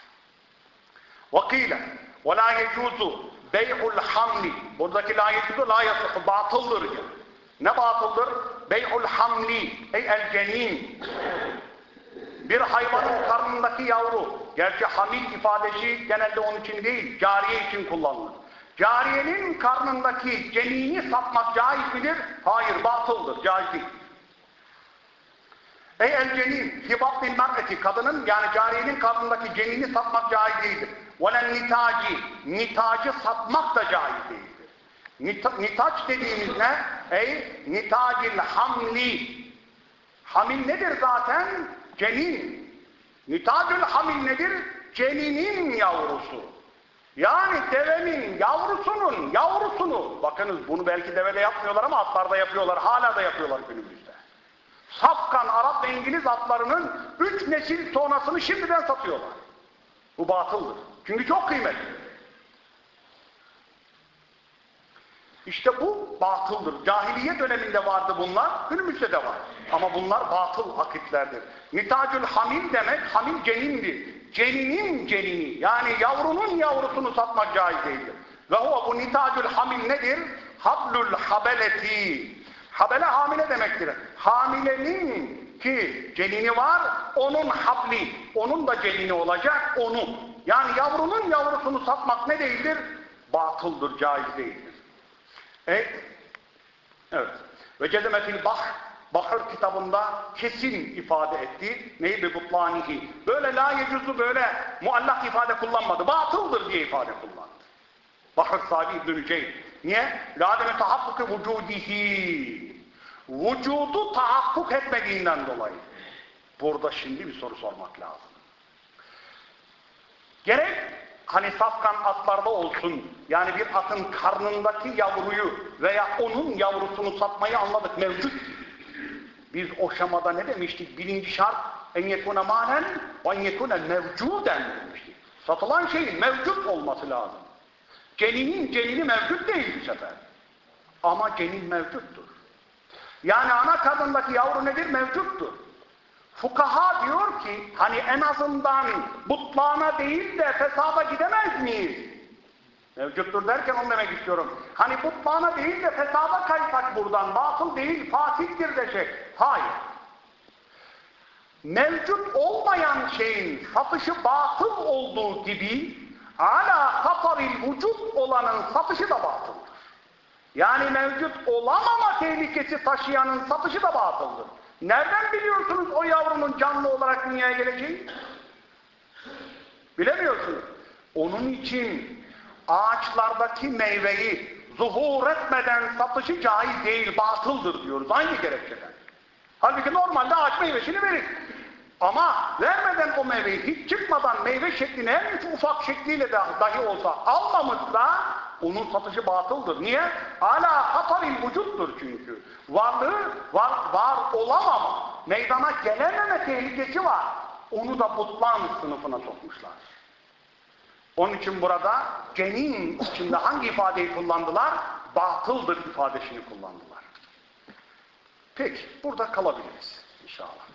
Vakile ve la yecuzu bey'ul hamli buradaki la yecuzu la yasıkı batıldır diyor. Ne batıldır? Bey'ul hamli ey el cenin bir hayvanın karnındaki yavru gerçi hamil ifadesi genelde onun için değil cariye için kullanılır. Cariyenin karnındaki cenini satmak caiz midir? Hayır batıldır caiz değil. Ey el cenin, hibat bin mer'eti, kadının yani cariyenin karnındaki cenini satmak caiz değildir. Velen nitaci, nitacı satmak da caiz değildir. Nita, nitaç dediğimiz ne? Ey nitacil hamli. Hamil nedir zaten? Cenin. Nitacül hamil nedir? Ceninin yavrusu. Yani devenin yavrusunun yavrusunu. Bakınız bunu belki devede yapmıyorlar ama atlarda yapıyorlar. Hala da yapıyorlar günümüzde. Safkan Arap ve İngiliz atlarının üç nesil sonrasını şimdiden satıyorlar. Bu batıldır. Çünkü çok kıymetli. İşte bu batıldır. Cahiliye döneminde vardı bunlar, günümüzde de var. Ama bunlar batıl akitlerdir. Nitacül hamil demek, hamil cenindir. Ceninin cenini, yani yavrunun yavrusunu satmak caiz değildir. Ve huve bu nitacül hamil nedir? Hablül habeleti. Habele hamile demektir. Hamilenin ki cenini var, onun habli, onun da cenini olacak, onu. Yani yavrunun yavrusunu satmak ne değildir? Batıldır, caiz değildir. E, evet. Ve cedemetil bahr, Bahır kitabında kesin ifade etti. Neyi be butlanihi. Böyle la yecuzu böyle muallak ifade kullanmadı. Batıldır diye ifade kullandı. Bahır sahibi İbn-i Ceyn. Niye? Lâdeme tahakkuki vücudihi. Vücudu tahakkuk etmediğinden dolayı. Burada şimdi bir soru sormak lazım. Gerek hani safkan atlarda olsun, yani bir atın karnındaki yavruyu veya onun yavrusunu satmayı anladık, mevcut. Biz o şamada ne demiştik? Birinci şart, en yekune manen ve en yekune mevcuden demiştik. Satılan şeyin mevcut olması lazım. Ceninin cenini mevcut değil bu sefer. Ama cenin mevcuttur. Yani ana kadındaki yavru nedir? Mevcuttur. Fukaha diyor ki hani en azından butlana değil de fesada gidemez miyiz? Mevcuttur derken onu demek istiyorum. Hani butlana değil de fesada kaysak buradan. Batıl değil, fasittir de şey. Hayır. Mevcut olmayan şeyin satışı batıl olduğu gibi ala kataril vücut olanın satışı da batıldır. Yani mevcut olamama tehlikesi taşıyanın satışı da batıldır. Nereden biliyorsunuz o yavrunun canlı olarak dünyaya geleceği? Bilemiyorsunuz. Onun için ağaçlardaki meyveyi zuhur etmeden satışı caiz değil, batıldır diyoruz aynı gerekçeden. Halbuki normalde ağaç meyvesini verir. Ama vermeden o meyveyi hiç çıkmadan meyve şeklini en ufak şekliyle de dahi olsa almamışsa onun satışı batıldır. Niye? Ala hataril vücuttur çünkü. Varlığı var, var olamama, meydana gelememe tehlikesi var. Onu da butlan sınıfına sokmuşlar. Onun için burada cenin içinde hangi ifadeyi kullandılar? Batıldır ifadesini kullandılar. Peki, burada kalabiliriz inşallah.